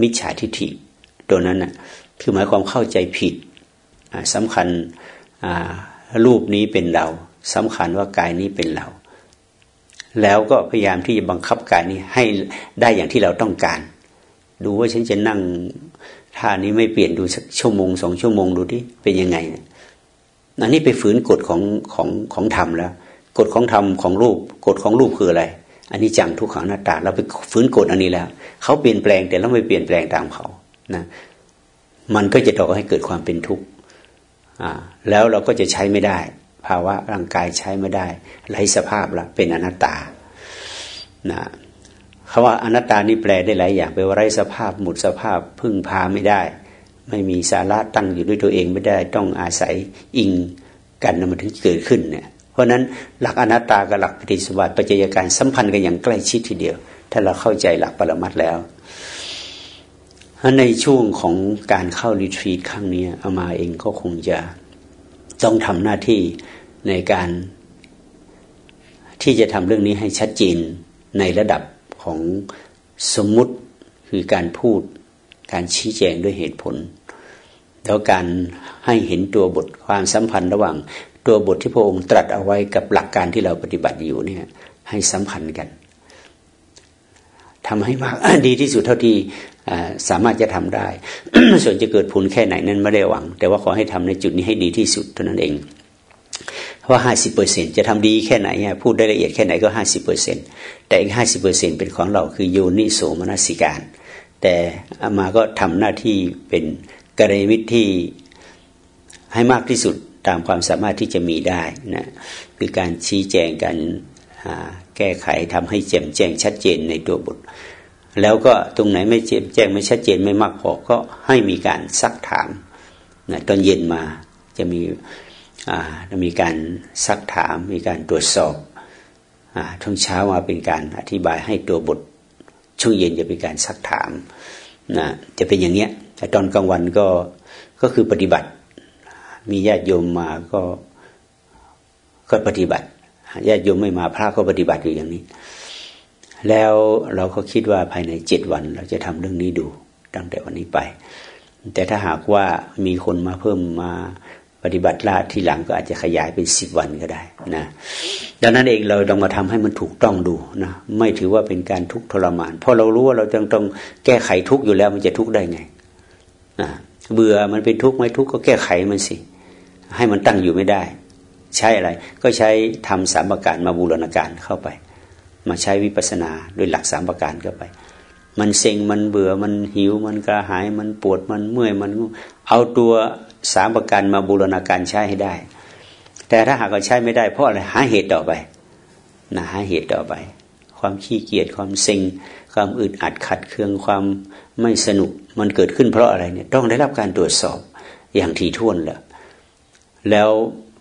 มิจฉาทิฏฐิตัวนั้นนะคือหมายความเข้าใจผิดสำคัญรูปนี้เป็นเราสำคัญว่ากายนี้เป็นเรา แล้วก็พยายามที่จะบังคับกายนี้ให้ได้อย่างที่เราต้องการ ดูว่าฉันจะนั่งท่านี้ไม่เปลี่ยนดูสักชั่วโมงสองชั่วโมงดูที่เป็นยังไงนั่นนี่ไปฝืนกฎของของของธรรมแล้ว กฎของธรรมของรูปกฎของรูปคืออะไร อันนี้จังทุกขังหน้าตา เราไปฝืนกฎอันนี้แล้วเขาเปลี่ยนแปลงแต่เราไม่เปลี่ยนแปลงตามเขานะมันก็จะต่อให้เกิดความเป็นทุกข์อ่าแล้วเราก็จะใช้ไม่ได้ ภาวะร่างกายใช้ไม่ได้ไร้สภาพละเป็นอนัตตานะคำว่าอนัตตานี่แปลได้หลายอย่างแปลว่าไร้สภาพหมดสภาพพึ่งพาไม่ได้ ไม่มีสาระตั้งอยู่ด้วยตัวเองไม่ได้ ต้องอาศัยอิงกันมันถึงเกิดขึ้นเนี่ยเพราะนั้นหลักอนัตตากับหลักปฏิสวัติปัจจัยการสัมพันธ์กันอย่างใกล้ชิดทีเดียว ถ้าเราเข้าใจหลักปรมัตแล้วในช่วงของการเข้ารีทรีตครั้งนี้อามาเองก็คงจะ ต้องทำหน้าที่ในการที่จะทำเรื่องนี้ให้ชัดเจนในระดับของสมมุติคือการพูดการชี้แจงด้วยเหตุผล แล้วการให้เห็นตัวบทความสัมพันธ์ระหว่างตัวบทที่พระองค์ตรัสเอาไว้กับหลักการที่เราปฏิบัติอยู่เนี่ยให้สัมพันธ์กันทำให้มากดีที่สุดเท่าที่ สามารถจะทำได้ ส่วนจะเกิดผลแค่ไหนนั้นไม่ได้หวัง แต่ว่าขอให้ทำในจุดนี้ให้ดีที่สุดเท่านั้นเองว่าห้าสิบเปอร์เซ็นจะทำดีแค่ไหนพูดได้ละเอียดแค่ไหนก็ห้าสิบเปอร์เซ็นแต่อีกห้าสิบเปอร์เซ็นเป็นของเราคือโยนิโสมนสิการ แต่อามาก็ทำหน้าที่เป็นกระไรวิธีให้มากที่สุดตามความสามารถที่จะมีได้นะคือการชี้แจงการแก้ไขทำให้แจ่มแจ้งชัดเจนในตัวบท แล้วก็ตรงไหนไม่แจ่มแจ้งไม่ชัดเจนไม่มากพอก็ให้มีการซักถามนะตอนเย็นมาจะมีจะมีการซักถาม มีการตรวจสอบช่วงเช้ามาเป็นการอธิบายให้ตัวบทช่วงเย็นจะเป็นการซักถามนะจะเป็นอย่างเนี้ยแต่ตอนกลางวันก็ก็คือปฏิบัติ มีญาติโยมมาก็ก็ปฏิบัติญาติโยมไม่มาพระก็ปฏิบัติอยู่อย่างนี้ แล้วเราก็คิดว่าภายในเจ็ดวัน เราจะทำเรื่องนี้ดูตั้งแต่วันนี้ไป แต่ถ้าหากว่ามีคนมาเพิ่มมาปฏิบัติลาทีหลังก็อาจจะขยายเป็นสิบวันก็ได้นะดังนั้นเองเราต้องมาทำให้มันถูกต้องดูนะไม่ถือว่าเป็นการทุกข์ทรมาน เพราะเรารู้ว่าเราต้องต้องแก้ไขทุกข์อยู่แล้วมันจะทุกข์ได้ไงนะเบื่อมันเป็นทุกข์ไหมทุกข์ก็แก้ไขมันสิ ให้มันตั้งอยู่ไม่ได้ ใช้อะไร ก็ใช้ทำสามประการมาบูรณาการเข้าไป มาใช้วิปัสนาด้วยหลักสามประการเข้าไป มันเซ็งมันเบื่อมันหิวมันกระหายมันปวดมันเมื่อยมันเอาตัวสามประการมาบูรณาการใช้ให้ได้ แต่ถ้าหากเราใช้ไม่ได้เพราะอะไรหาเหตุต่อไปนะหาเหตุต่อไป ความขี้เกียจความเซ็งความอึดอัดขัดเคืองความไม่สนุกมันเกิดขึ้นเพราะอะไรเนี่ยต้องได้รับการตรวจสอบอย่างถี่ถ้วนแหละแล้ว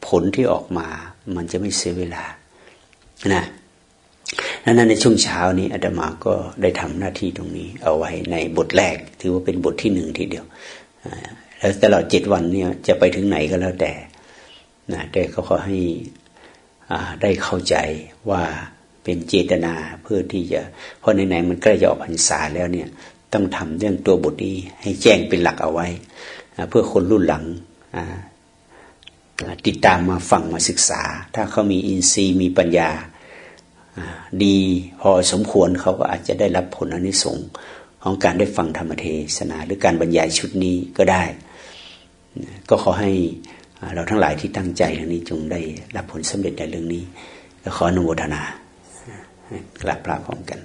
ผลที่ออกมามันจะไม่เสียเวลานะ นั้นในช่วงเช้านี้อาตมาก็ได้ทำหน้าที่ตรงนี้ เอาไว้ในบทแรก ถือว่าเป็นบทที่หนึ่งทีเดียวแล้วตลอดเจ็ดวันเนี่ยจะไปถึงไหนก็แล้วแต่นะแต่ก็ขอให้ได้เข้าใจว่าเป็นเจตนาเพื่อที่จะ เพราะไหนๆมันใกล้จะออกพรรษาแล้วเนี่ยต้องทำเรื่องตัวบทนี้ให้แจ้งเป็นหลักเอาไว้ เพื่อคนรุ่นหลังติดตามมาฟังมาศึกษา ถ้าเขามีอินทรีย์มีปัญญา ดีพอสมควรเขาก็อาจจะได้รับผลอนิสงส์ของการได้ฟังธรรมเทศนา หรือการบรรยายชุดนี้ก็ได้ ก็ขอให้เราทั้งหลายที่ตั้งใจทางนี้จงได้รับผลสำเร็จในเรื่องนี้ ก็ขออนุโมทนา กลับพระพร้อมกัน